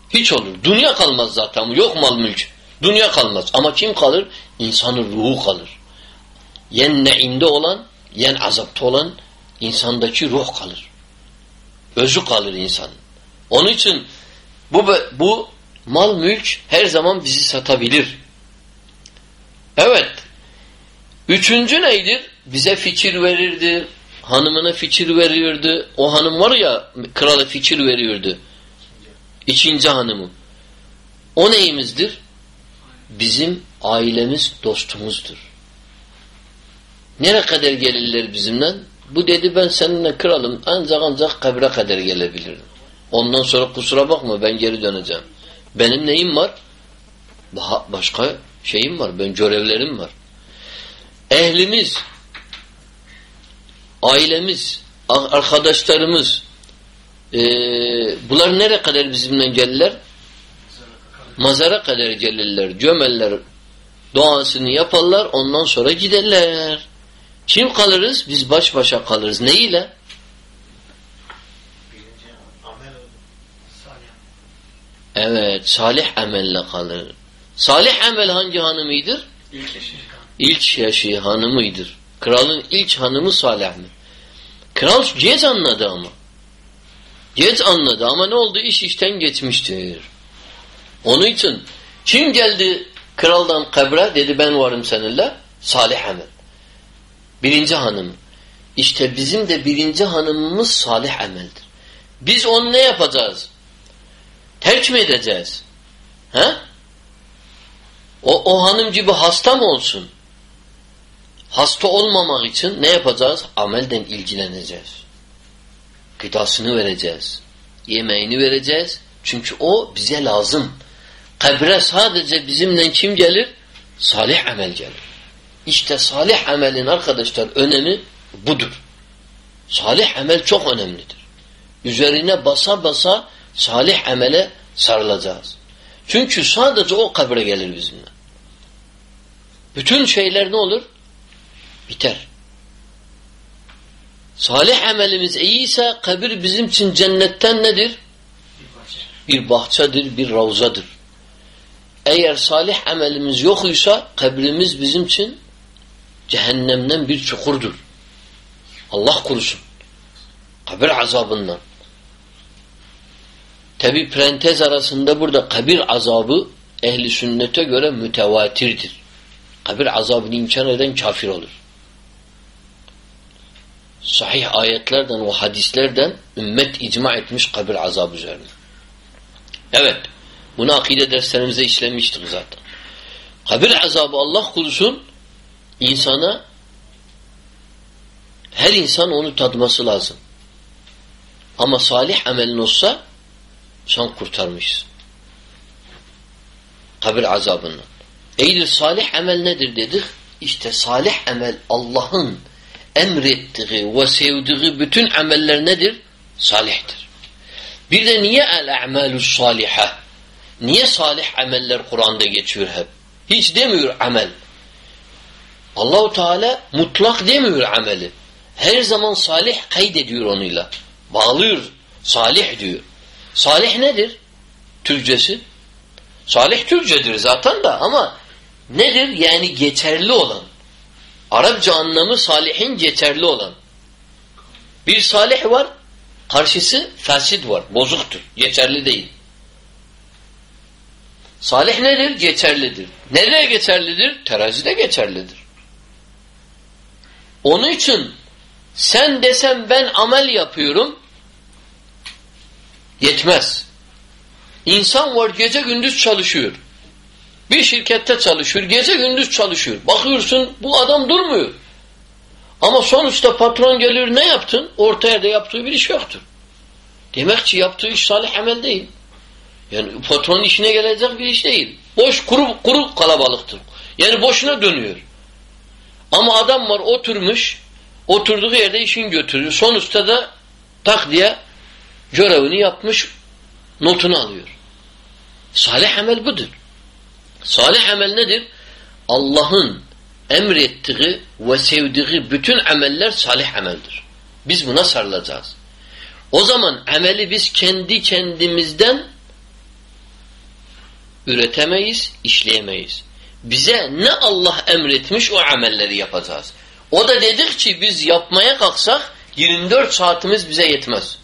Hiç olur. Dünya kalmaz zaten. Yok mal mülk. Dünya kalmaz. Ama kim kalır? İnsanın ruhu kalır. Yen neimde olan, yen azapta olan insandaki ruh kalır. Özü kalır insanın. Onun için bu, bu mal mülk her zaman bizi satabilir. Evet. Üçüncü neydir? Bize fikir verirdi. Hanımına fikir veriyordu. O hanım var ya krala fikir veriyordu. İkinci hanımı. O neyimizdir? Bizim ailemiz, dostumuzdur. Nere kadar gelirler bizimle? Bu dedi ben seninle kralım ancak ancak kabre kadar gelebilirim. Ondan sonra kusura bakma ben geri döneceğim. Benim neyim var? Başka şeyim var. Ben görevlerim var. Ehlimiz, ailemiz, arkadaşlarımız, ee, bunlar nere kadar bizimle gelirler? Mazara kadar gelirler, gömerler, duasını yaparlar, ondan sonra giderler. Kim kalırız? Biz baş başa kalırız. Ne ile? Evet, salih amelle kalır. Salih amel hangi hanımıydır? İlk yaşı. İlk yaşı hanımıydır. Kralın ilk hanımı Salih mi? Kral geç anladı ama. Geç anladı ama ne oldu? İş işten geçmiştir. Onun için kim geldi kraldan kabre dedi ben varım seninle? Salih amel. Birinci hanım. İşte bizim de birinci hanımımız salih ameldir. Biz onu ne yapacağız? Terk mi edeceğiz? He? O, o hanım gibi hasta mı olsun? Hasta olmamak için ne yapacağız? Amelden ilgileneceğiz. Gıdasını vereceğiz. Yemeğini vereceğiz. Çünkü o bize lazım. Kabre sadece bizimle kim gelir? Salih amel gelir. İşte salih amelin arkadaşlar önemi budur. Salih amel çok önemlidir. Üzerine basa basa salih amele sarılacağız. Çünkü sadece o kabre gelir bizimle. Bütün şeyler ne olur? Biter. Salih amelimiz iyiyse kabir bizim için cennetten nedir? Bir bahçedir, bir ravzadır. Eğer salih amelimiz yokuysa kabrimiz bizim için cehennemden bir çukurdur. Allah korusun. Kabir azabından. Tabi prentez arasında burada kabir azabı ehli sünnete göre mütevatirdir. Kabir azabını imkan eden kafir olur. Sahih ayetlerden ve hadislerden ümmet icma etmiş kabir azabı üzerine. Evet. Bunu akide derslerimizde işlemiştik zaten. Kabir azabı Allah korusun insana her insan onu tadması lazım. Ama salih amelin olsa sen kurtarmışsın. Kabir azabından. Eğer salih amel nedir dedik? İşte salih amel Allah'ın emrettiği ve sevdiği bütün ameller nedir? Salihtir. Bir de niye el-a'malus saliha? Niye salih ameller Kur'an'da geçiyor hep? Hiç demiyor amel. Allahu Teala mutlak demiyor ameli. Her zaman salih kaydediyor onunla. Bağlıyor. Salih diyor. Salih nedir? Türkçesi. Salih Türkçedir zaten da ama nedir? Yani geçerli olan. Arapça anlamı salihin geçerli olan. Bir salih var, karşısı fasid var, bozuktur, geçerli değil. Salih nedir? Geçerlidir. Nereye geçerlidir? Terazide geçerlidir. Onun için sen desen ben amel yapıyorum yetmez. İnsan var gece gündüz çalışıyor. Bir şirkette çalışıyor, gece gündüz çalışıyor. Bakıyorsun bu adam durmuyor. Ama sonuçta patron gelir ne yaptın? Ortaya da yaptığı bir iş yoktur. Demek ki yaptığı iş salih amel değil. Yani patronun işine gelecek bir iş değil. Boş kuru, kuru kalabalıktır. Yani boşuna dönüyor. Ama adam var oturmuş, oturduğu yerde işini götürüyor. Sonuçta da tak diye görevini yapmış, notunu alıyor. Salih amel budur. Salih amel nedir? Allah'ın emrettiği ve sevdiği bütün ameller salih ameldir. Biz buna sarılacağız. O zaman ameli biz kendi kendimizden üretemeyiz, işleyemeyiz. Bize ne Allah emretmiş o amelleri yapacağız. O da dedik ki biz yapmaya kalksak 24 saatimiz bize yetmez.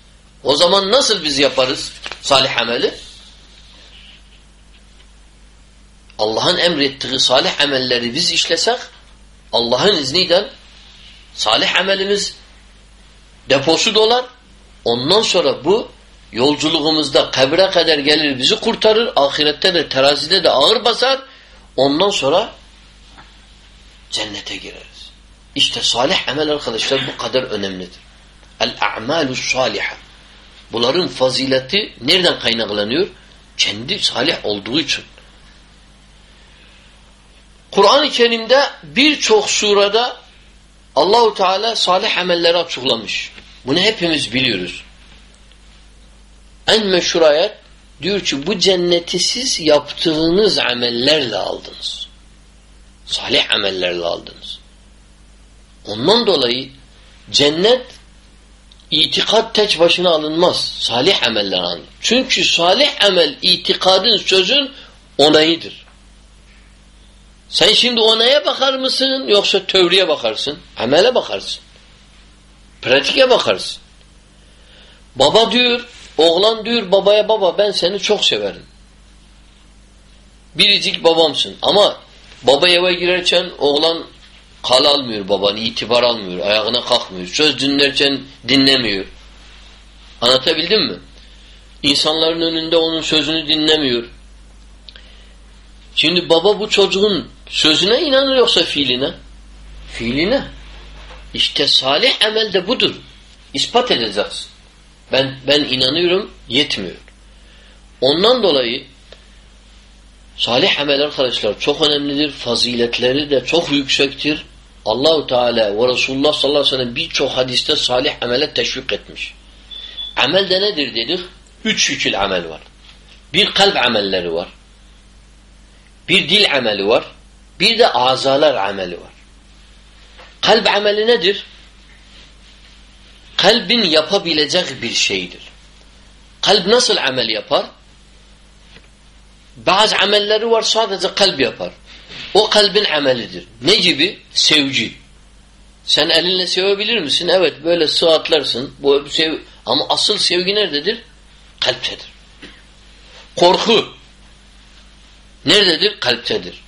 O zaman nasıl biz yaparız salih ameli? Allah'ın emrettiği salih amelleri biz işlesek Allah'ın izniyle salih amelimiz deposu dolar. Ondan sonra bu yolculuğumuzda kabre kadar gelir bizi kurtarır. Ahirette de terazide de ağır basar. Ondan sonra cennete gireriz. İşte salih amel arkadaşlar bu kadar önemlidir. El-a'malus saliha. Bunların fazileti nereden kaynaklanıyor? Kendi salih olduğu için. Kur'an-ı Kerim'de birçok surada Allahu Teala salih amelleri açıklamış. Bunu hepimiz biliyoruz. En meşhur ayet diyor ki bu cenneti siz yaptığınız amellerle aldınız. Salih amellerle aldınız. Ondan dolayı cennet itikat tek başına alınmaz. Salih ameller alınır. Çünkü salih amel itikadın sözün onayıdır. Sen şimdi onaya bakar mısın yoksa teoriye bakarsın? Amele bakarsın. Pratike bakarsın. Baba diyor, oğlan diyor babaya baba ben seni çok severim. Biricik babamsın ama baba eve girerken oğlan kal almıyor babanı, itibar almıyor, ayağına kalkmıyor. Söz dinlerken dinlemiyor. Anlatabildim mi? İnsanların önünde onun sözünü dinlemiyor. Şimdi baba bu çocuğun sözüne inanır yoksa fiiline? Fiiline. İşte salih emel de budur. İspat edeceksin. Ben ben inanıyorum yetmiyor. Ondan dolayı salih amel arkadaşlar çok önemlidir. Faziletleri de çok yüksektir. Allahu Teala ve Resulullah sallallahu aleyhi ve sellem birçok hadiste salih amele teşvik etmiş. Amel de nedir dedik? Üç şekil amel var. Bir kalp amelleri var. Bir dil ameli var. Bir de azalar ameli var. Kalp ameli nedir? Kalbin yapabilecek bir şeydir. Kalp nasıl amel yapar? Bazı amelleri var sadece kalp yapar. O kalbin amelidir. Ne gibi? Sevci. Sen elinle sevebilir misin? Evet böyle sıhhatlarsın. Bu sev Ama asıl sevgi nerededir? Kalptedir. Korku nerededir? Kalptedir.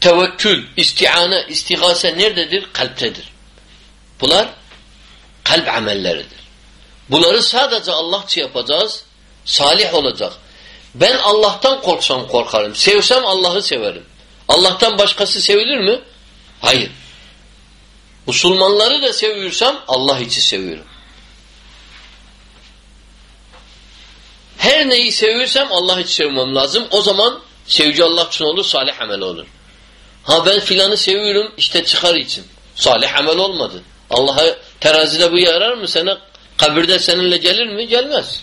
Tevekkül, istiane, istigase nerededir? Kalptedir. Bunlar kalp amelleridir. Bunları sadece Allah yapacağız. Salih olacak. Ben Allah'tan korksam korkarım. Sevsem Allah'ı severim. Allah'tan başkası sevilir mi? Hayır. Musulmanları da seviyorsam Allah için seviyorum. Her neyi seviyorsam Allah için sevmem lazım. O zaman sevgi Allah için olur, salih amel olur. Ha ben filanı seviyorum, işte çıkar için. Salih amel olmadı. Allah'a terazide bu yarar mı sana? Kabirde seninle gelir mi? Gelmez.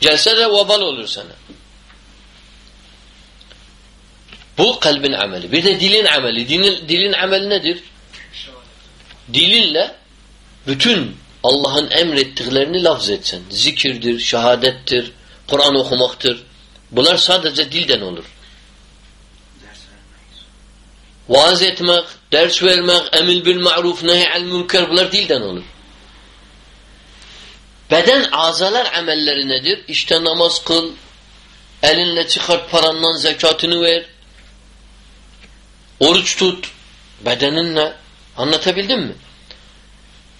Gelse de vabal olur sana. Bu kalbin ameli. Bir de dilin ameli. Dilin, dilin ameli nedir? Dilinle bütün Allah'ın emrettiklerini lafz etsen. Zikirdir, şehadettir, Kur'an okumaktır. Bunlar sadece dilden olur. Vaaz etmek, ders vermek, emil bil ma'ruf, nehy'el münker bunlar dilden olur. Beden azalar amelleri nedir? İşte namaz kıl, elinle çıkart parandan zekatını ver, oruç tut, bedeninle. Anlatabildim mi?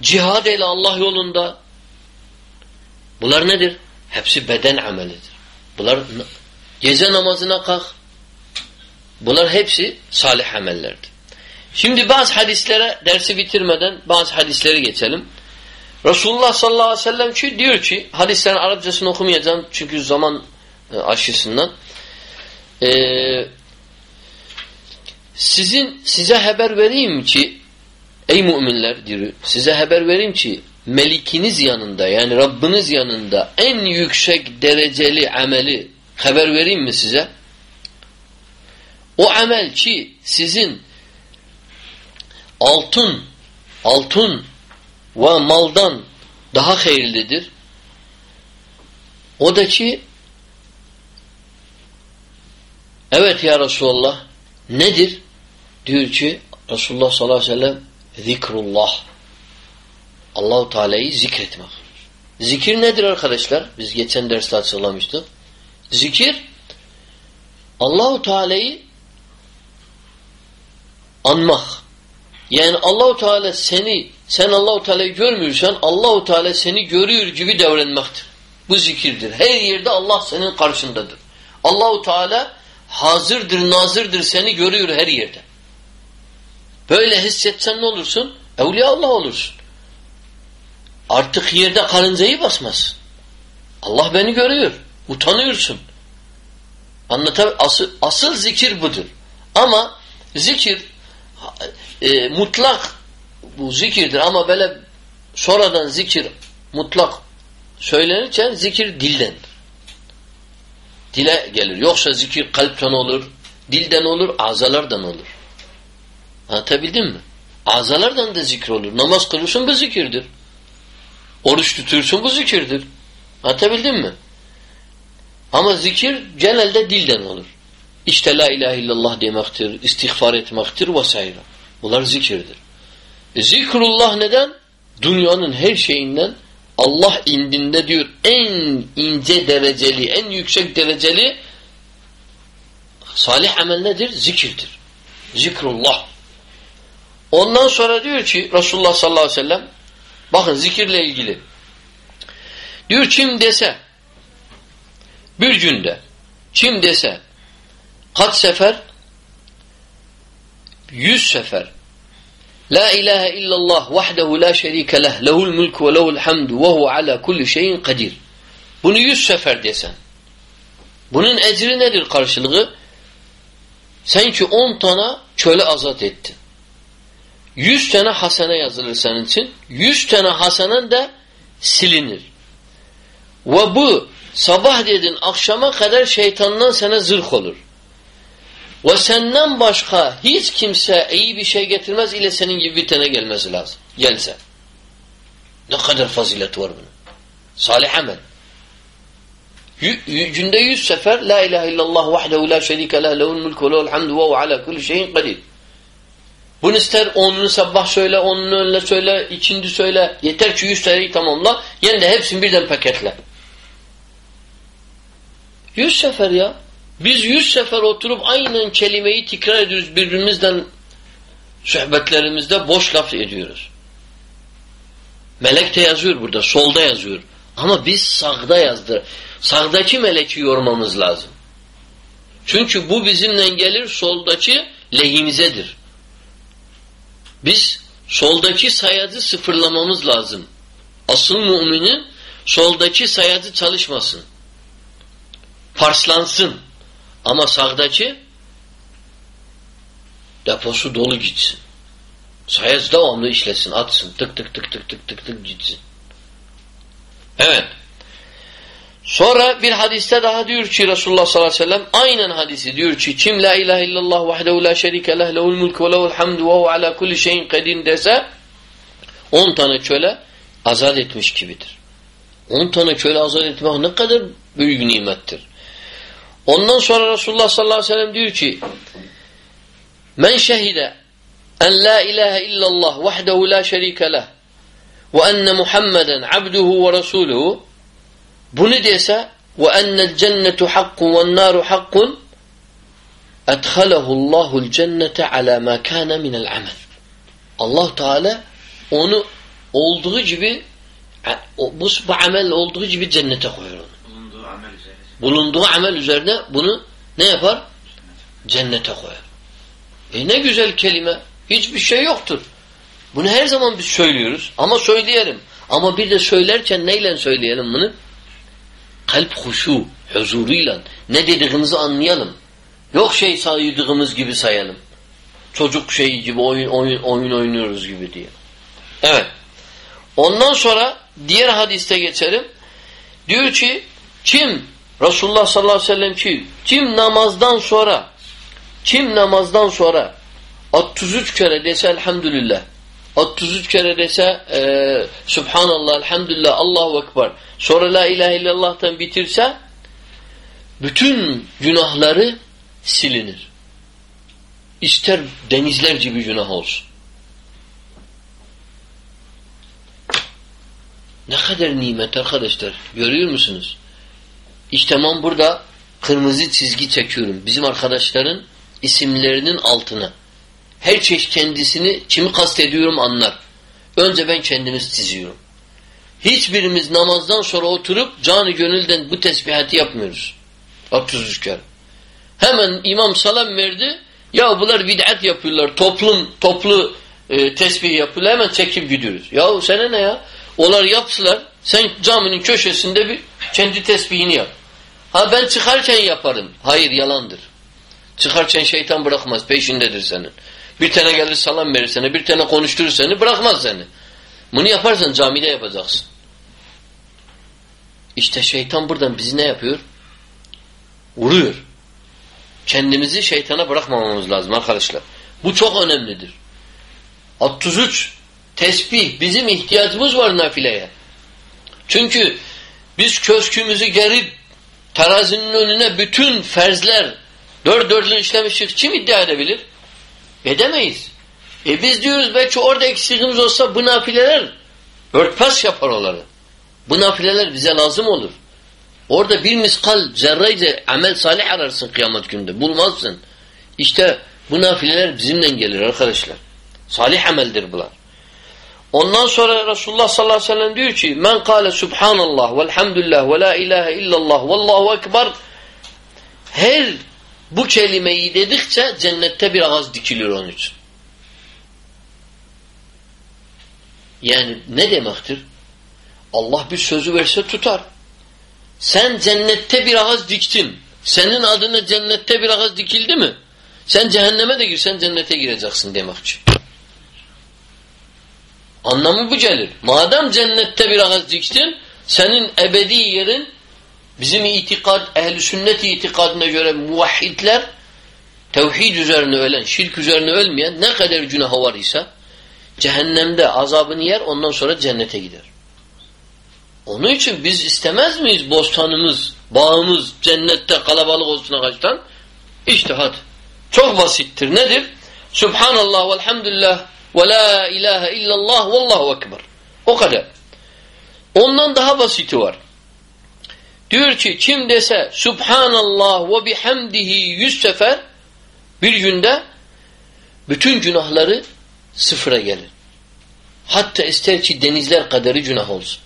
Cihad eyle Allah yolunda. Bunlar nedir? Hepsi beden amelidir. Bunlar gece namazına kalk. Bunlar hepsi salih amellerdir. Şimdi bazı hadislere dersi bitirmeden bazı hadisleri geçelim. Resulullah sallallahu aleyhi ve sellem ki, diyor ki hadislerin Arapçasını okumayacağım çünkü zaman e, aşısından. Eee sizin size haber vereyim ki ey müminler diyor size haber vereyim ki melikiniz yanında yani Rabbiniz yanında en yüksek dereceli ameli haber vereyim mi size? O amel ki sizin altın altın ve maldan daha hayırlıdır. O da ki evet ya Resulallah nedir? Diyor ki Resulullah sallallahu aleyhi ve sellem zikrullah. Allahu Teala'yı zikretmek. Zikir nedir arkadaşlar? Biz geçen derste açıklamıştık. Zikir Allahu Teala'yı anmak. Yani Allahu Teala seni sen Allahu Teala'yı görmüyorsan Allahu Teala seni görüyor gibi davranmaktır. Bu zikirdir. Her yerde Allah senin karşındadır. Allahu Teala hazırdır, nazırdır seni görüyor her yerde. Böyle hissetsen ne olursun? Evliya Allah olursun. Artık yerde karıncayı basmaz. Allah beni görüyor. Utanıyorsun. Anlatab asıl, asıl zikir budur. Ama zikir e, mutlak bu zikirdir ama böyle sonradan zikir mutlak söylenirken zikir dildendir. Dile gelir. Yoksa zikir kalpten olur, dilden olur, azalardan olur. Anlatabildim mi? Azalardan da zikir olur. Namaz kılıyorsun bu zikirdir. Oruç tutuyorsun bu zikirdir. Anlatabildim mi? Ama zikir genelde dilden olur. İşte la ilahe illallah demektir, istiğfar etmektir vs. Bunlar zikirdir. E, zikrullah neden? Dünyanın her şeyinden Allah indinde diyor en ince dereceli, en yüksek dereceli salih amel nedir? Zikirdir. Zikrullah. Ondan sonra diyor ki Resulullah sallallahu aleyhi ve sellem bakın zikirle ilgili diyor kim dese bir günde kim dese kaç sefer yüz sefer La ilahe illallah vahdehu la şerike leh lehul mulku ve lehul hamdu ve hu ala kulli şeyin kadir. Bunu yüz sefer desen. Bunun ecri nedir karşılığı? Sen ki on tane köle azat ettin. Yüz tane hasene yazılır senin için. Yüz tane hasanen de silinir. Ve bu sabah dedin akşama kadar şeytandan sana zırh olur. Ve senden başka hiç kimse iyi bir şey getirmez ile senin gibi bir tane gelmesi lazım. Gelse. Ne kadar fazilet var bunun. Salih amel. Günde yüz sefer La ilahe illallah vahdehu la şerike leh lehul mulku lehul hamdu ve ala kulli şeyin kadir. Bunu ister onunu sabah söyle, onunu önüne söyle, ikindi söyle. Yeter ki yüz seneyi tamamla. Yine de hepsini birden paketle. Yüz sefer ya. Biz yüz sefer oturup aynen kelimeyi tekrar ediyoruz birbirimizden sohbetlerimizde boş laf ediyoruz. Melek de yazıyor burada, solda yazıyor. Ama biz sağda yazdı. Sağdaki meleki yormamız lazım. Çünkü bu bizimle gelir, soldaki lehimizedir. Biz soldaki sayadı sıfırlamamız lazım. Asıl müminin soldaki sayadı çalışmasın. Parslansın. Ama sağdaki deposu dolu gitsin. Sayaz devamlı işlesin, atsın. Tık tık tık tık tık tık tık gitsin. Evet. Sonra bir hadiste daha diyor ki Resulullah sallallahu aleyhi ve sellem aynen hadisi diyor ki kim la ilahe illallah vahdehu la şerike leh lehul mulk ve lehul hamdu ve hu ala kulli şeyin kadir dese on tane köle azat etmiş gibidir. On tane köle azat etmek ne kadar büyük nimettir. Ondan sonra Resulullah sallallahu aleyhi ve sellem diyor ki men şehide en la ilahe illallah vahdehu la şerike leh ve enne Muhammeden abduhu ve resuluhu bunu dese ve ennel cennetu hakkun ve naru hakkun edhalehu Allahul cennete ala ma kana minel amel. Allah Teala onu olduğu gibi bu, bu amel olduğu gibi cennete koyar onu. Bulunduğu amel üzerine bunu ne yapar? Cennete koyar. E ne güzel kelime. Hiçbir şey yoktur. Bunu her zaman biz söylüyoruz. Ama söyleyelim. Ama bir de söylerken neyle söyleyelim bunu? Kalp huşu, huzuruyla. Ne dediğimizi anlayalım. Yok şey saydığımız gibi sayalım. Çocuk şeyi gibi oyun, oyun, oyun oynuyoruz gibi diye. Evet. Ondan sonra diğer hadiste geçelim. Diyor ki kim Resulullah sallallahu aleyhi ve sellem ki kim namazdan sonra kim namazdan sonra 33 kere dese elhamdülillah 33 kere dese e, Subhanallah, Elhamdülillah, Allahu Ekber sonra La ilahe illallah'tan bitirse bütün günahları silinir. İster denizler gibi günah olsun. Ne kadar nimet arkadaşlar. Görüyor musunuz? İşte ben burada kırmızı çizgi çekiyorum. Bizim arkadaşların isimlerinin altına. Her çeşit kendisini kimi kastediyorum anlar. Önce ben kendimiz çiziyorum. Hiçbirimiz namazdan sonra oturup canı gönülden bu tesbihatı yapmıyoruz. 33 kere. Hemen imam salam verdi. Ya bunlar bid'at yapıyorlar. Toplum, toplu e, tesbih yapıyorlar. Hemen çekip gidiyoruz. Ya sana ne ya? Onlar yapsılar. Sen caminin köşesinde bir kendi tesbihini yap. Ha ben çıkarken yaparım. Hayır yalandır. Çıkarken şeytan bırakmaz. Peşindedir senin. Bir tane gelir salam verir sana. Bir tane konuşturur seni. Bırakmaz seni. Bunu yaparsan camide yapacaksın. İşte şeytan buradan bizi ne yapıyor? Vuruyor. Kendimizi şeytana bırakmamamız lazım arkadaşlar. Bu çok önemlidir. 33 tesbih bizim ihtiyacımız var nafileye. Çünkü biz köşkümüzü gerip terazinin önüne bütün ferzler dört dörtlü işlemişik kim iddia edebilir? Edemeyiz. E biz diyoruz belki orada eksiğimiz olsa bu nafileler örtbas yapar onları. Bu nafileler bize lazım olur. Orada bir miskal zerreyce amel salih ararsın kıyamet günde. Bulmazsın. İşte bu nafileler bizimle gelir arkadaşlar. Salih ameldir bunlar. Ondan sonra Resulullah sallallahu aleyhi ve sellem diyor ki men kâle subhanallah velhamdülillah ve la ilahe illallah vallahu ekber her bu kelimeyi dedikçe cennette bir ağaç dikilir onun için. Yani ne demektir? Allah bir sözü verse tutar. Sen cennette bir ağaç diktin. Senin adına cennette bir ağaç dikildi mi? Sen cehenneme de girsen cennete gireceksin demek için. Anlamı bu gelir. Madem cennette bir ağaç diktin, senin ebedi yerin bizim itikad, ehli sünnet itikadına göre muvahhidler tevhid üzerine ölen, şirk üzerine ölmeyen ne kadar günahı var ise cehennemde azabını yer ondan sonra cennete gider. Onun için biz istemez miyiz bostanımız, bağımız cennette kalabalık olsun ağaçtan? İşte hadi. Çok basittir. Nedir? Subhanallah velhamdülillah ve la ilahe illallah vallahu ekber. O kadar. Ondan daha basiti var. Diyor ki kim dese Subhanallah ve bihamdihi yüz sefer bir günde bütün günahları sıfıra gelir. Hatta ister ki denizler kadarı günah olsun.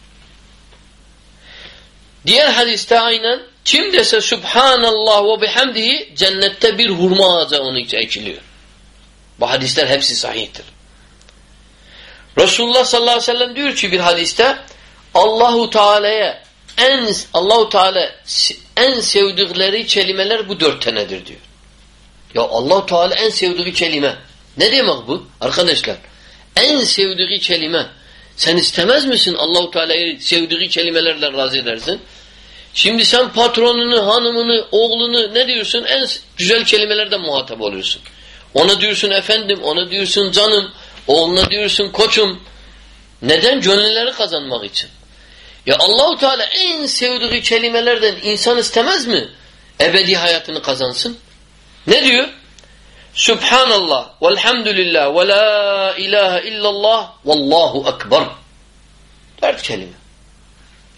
Diğer hadiste aynen kim dese Subhanallah ve bihamdihi cennette bir hurma ağacı onun için ekiliyor. Bu hadisler hepsi sahihtir. Resulullah sallallahu aleyhi ve sellem diyor ki bir hadiste Allahu Teala'ya en Allahu Teala en sevdikleri kelimeler bu dört tanedir diyor. Ya Allahu Teala en sevdiği kelime. Ne demek bu? Arkadaşlar en sevdiği kelime. Sen istemez misin Allahu Teala'yı sevdiği kelimelerle razı edersin? Şimdi sen patronunu, hanımını, oğlunu ne diyorsun? En güzel kelimelerden muhatap oluyorsun. Ona diyorsun efendim, ona diyorsun canım, oğluna diyorsun koçum. Neden? Gönülleri kazanmak için. Ya Allahu Teala en sevdiği kelimelerden insan istemez mi? Ebedi hayatını kazansın. Ne diyor? Subhanallah velhamdülillah ve la ilahe illallah vallahu ekber. Dört kelime.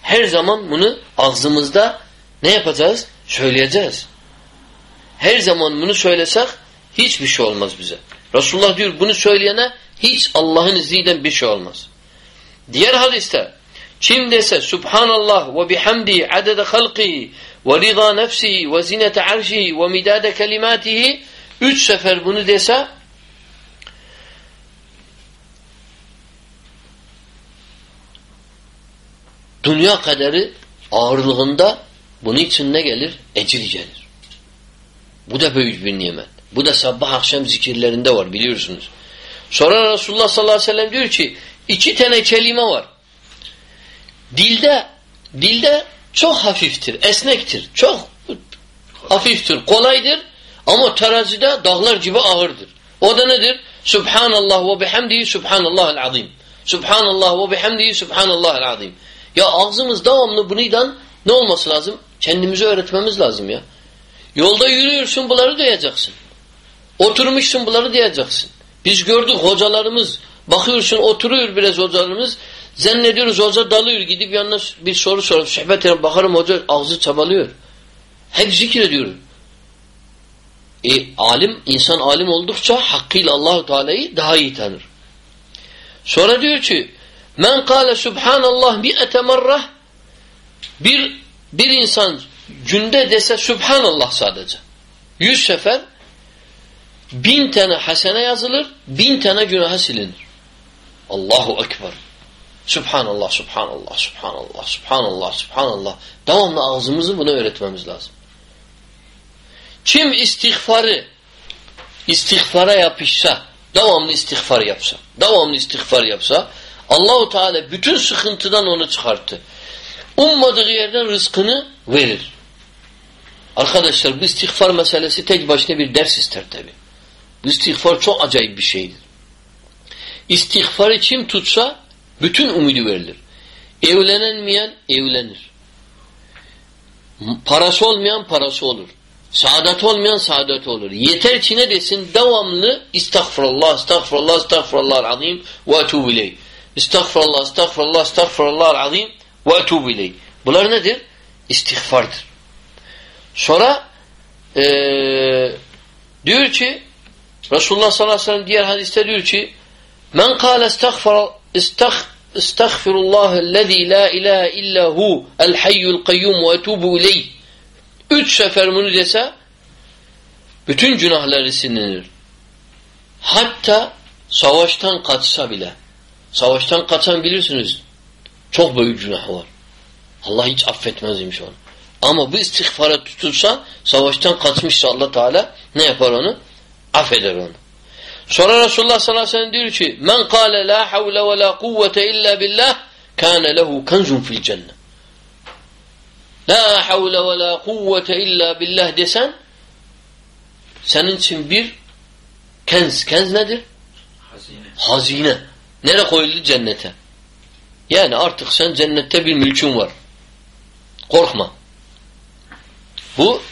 Her zaman bunu ağzımızda ne yapacağız? Söyleyeceğiz. Her zaman bunu söylesek hiçbir şey olmaz bize. Resulullah diyor bunu söyleyene hiç Allah'ın izniyle bir şey olmaz. Diğer hadiste kim dese Subhanallah ve bihamdi adede halqihi ve rida nefsihi ve zinete arşihi ve midade kelimatihi üç sefer bunu dese dünya kaderi ağırlığında bunun için ne gelir? Ecir gelir. Bu da büyük bir nimet. Bu da sabah akşam zikirlerinde var biliyorsunuz. Sonra Resulullah sallallahu aleyhi ve sellem diyor ki iki tane kelime var. Dilde dilde çok hafiftir, esnektir. Çok hafiftir, kolaydır ama terazide dağlar gibi ağırdır. O da nedir? Subhanallah ve bihamdihi subhanallahel azim. Subhanallah ve bihamdihi subhanallahel azim. Ya ağzımız devamlı bundan ne olması lazım? Kendimize öğretmemiz lazım ya. Yolda yürüyorsun bunları duyacaksın. Oturmuşsun bunları duyacaksın. Biz gördük hocalarımız bakıyorsun oturuyor biraz hocalarımız zannediyoruz hoca dalıyor gidip yanına bir soru sorup sohbet ederim bakarım hoca ağzı çabalıyor. Hep zikrediyor. E, alim, insan alim oldukça hakkıyla allah Teala'yı daha iyi tanır. Sonra diyor ki Men kâle subhanallah mi'ete merrah bir, bir insan günde dese subhanallah sadece. Yüz sefer bin tane hasene yazılır, bin tane günaha silinir. Allahu Ekber. Subhanallah, subhanallah, subhanallah, subhanallah, subhanallah. Devamlı ağzımızı buna öğretmemiz lazım. Kim istiğfarı istiğfara yapışsa, devamlı istiğfar yapsa, devamlı istiğfar yapsa, Allahu Teala bütün sıkıntıdan onu çıkarttı. Ummadığı yerden rızkını verir. Arkadaşlar bu istiğfar meselesi tek başına bir ders ister tabi. İstiğfar çok acayip bir şeydir. İstiğfarı kim tutsa bütün umudu verilir. Evlenenmeyen evlenir. Parası olmayan parası olur. Saadet olmayan saadet olur. Yeter ki ne desin? Devamlı istagfirullah, estağfurullah, estağfurullah azim ve etubu ileyh. Estağfurullah, estağfurullah, estağfurullah azim ve etubu ileyh. Bunlar nedir? İstiğfardır. Sonra ee, diyor ki Resulullah sallallahu aleyhi ve sellem diğer hadiste diyor ki Men kâle estağfirullah ellezî la ilahe illa hu el hayyul kayyum ve etubu ileyh Üç sefer bunu dese bütün günahları silinir. Hatta savaştan kaçsa bile savaştan kaçan bilirsiniz çok büyük günah var. Allah hiç affetmezmiş onu. Ama bu istiğfara tutulsa savaştan kaçmışsa Allah Teala ne yapar onu? Affeder onu. Sonra Resulullah sallallahu aleyhi ve sellem diyor ki men kâle la havle ve la kuvvete illa billah kâne lehu kenzun fil cennet. La havle ve la kuvvete illa billah desen senin için bir kenz. Kenz nedir? Hazine. Hazine. Nere koyuldu? Cennete. Yani artık sen cennette bir mülkün var. Korkma. Bu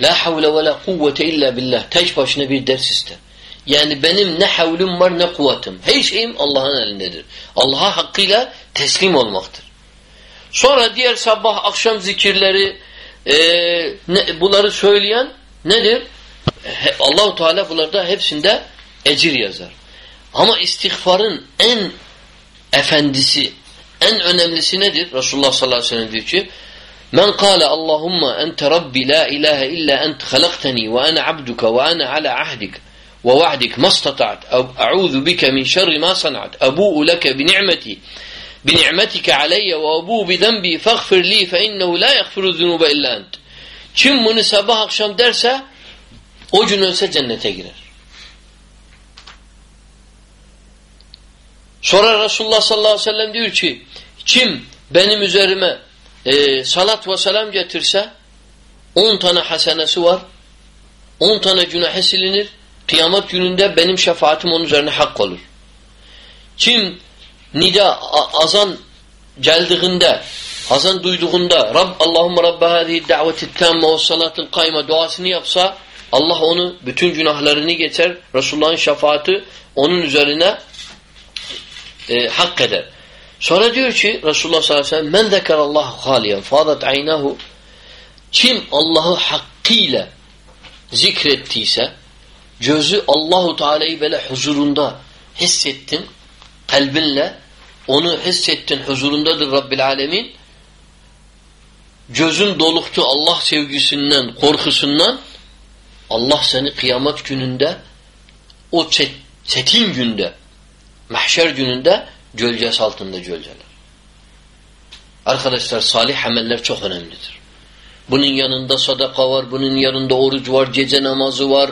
La havle ve la kuvvete illa billah. Tek başına bir ders ister. Yani benim ne havlum var ne kuvvetim. Her şeyim Allah'ın elindedir. Allah'a hakkıyla teslim olmaktır. Sonra diğer sabah akşam zikirleri e, ne, bunları söyleyen nedir? Allahu Teala bunlarda hepsinde ecir yazar. Ama istiğfarın en efendisi, en önemlisi nedir? Resulullah sallallahu aleyhi ve sellem diyor ki Men kâle Allahumma ente rabbi la ilahe illa ent halakteni ve ana abduka ve ana ala ahdik ve va'dik mastata'at a'udhu bike min şerri ma sana'at ebu'u leke bi ni'meti bi ni'metike aleyye ve ebu'u bi zenbi faghfir li fe innehu la yaghfiru zunuba illa ent. Kim bunu sabah akşam derse o gün ölse cennete girer. Sonra Resulullah sallallahu aleyhi ve sellem diyor ki kim benim üzerime e, salat ve selam getirse 10 tane hasenesi var 10 tane günahı silinir kıyamet gününde benim şefaatim onun üzerine hak olur. Kim nida azan geldiğinde azan duyduğunda Rab Allahümme Rabbe hâzihi da'veti tâmme ve salatil kayma duasını yapsa Allah onu bütün günahlarını geçer. Resulullah'ın şefaati onun üzerine e, hak eder. Sonra diyor ki Resulullah sallallahu aleyhi ve sellem men zekerallahu haliyen fadat aynahu. Kim Allah'ı hakkıyla zikrettiyse gözü Allahu Teala'yı böyle huzurunda hissettin kalbinle onu hissettin huzurundadır Rabbil Alemin. Gözün doluktu Allah sevgisinden korkusundan. Allah seni kıyamet gününde o çetin günde mahşer gününde gölgesi altında gölgeler. Arkadaşlar salih ameller çok önemlidir. Bunun yanında sadaka var, bunun yanında oruç var, gece namazı var,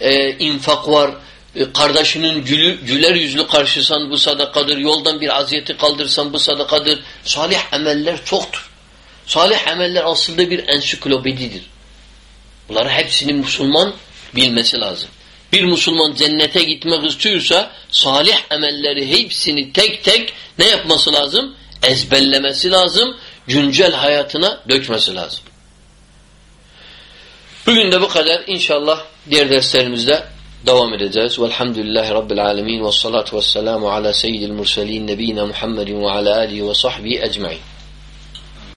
e, infak var, e, kardeşinin gülü, güler yüzlü karşısan bu sadakadır, yoldan bir aziyeti kaldırsan bu sadakadır. Salih ameller çoktur. Salih ameller aslında bir ensiklopedidir. Bunları hepsini Müslüman bilmesi lazım. Bir Müslüman cennete gitmek istiyorsa salih emelleri hepsini tek tek ne yapması lazım? Ezberlemesi lazım. Güncel hayatına dökmesi lazım. Bugün de bu kadar. İnşallah diğer derslerimizde devam edeceğiz. Velhamdülillahi Rabbil alemin ve salatu ve selamu ala seyyidil murselin nebina Muhammedin ve ala alihi ve sahbihi ecmain.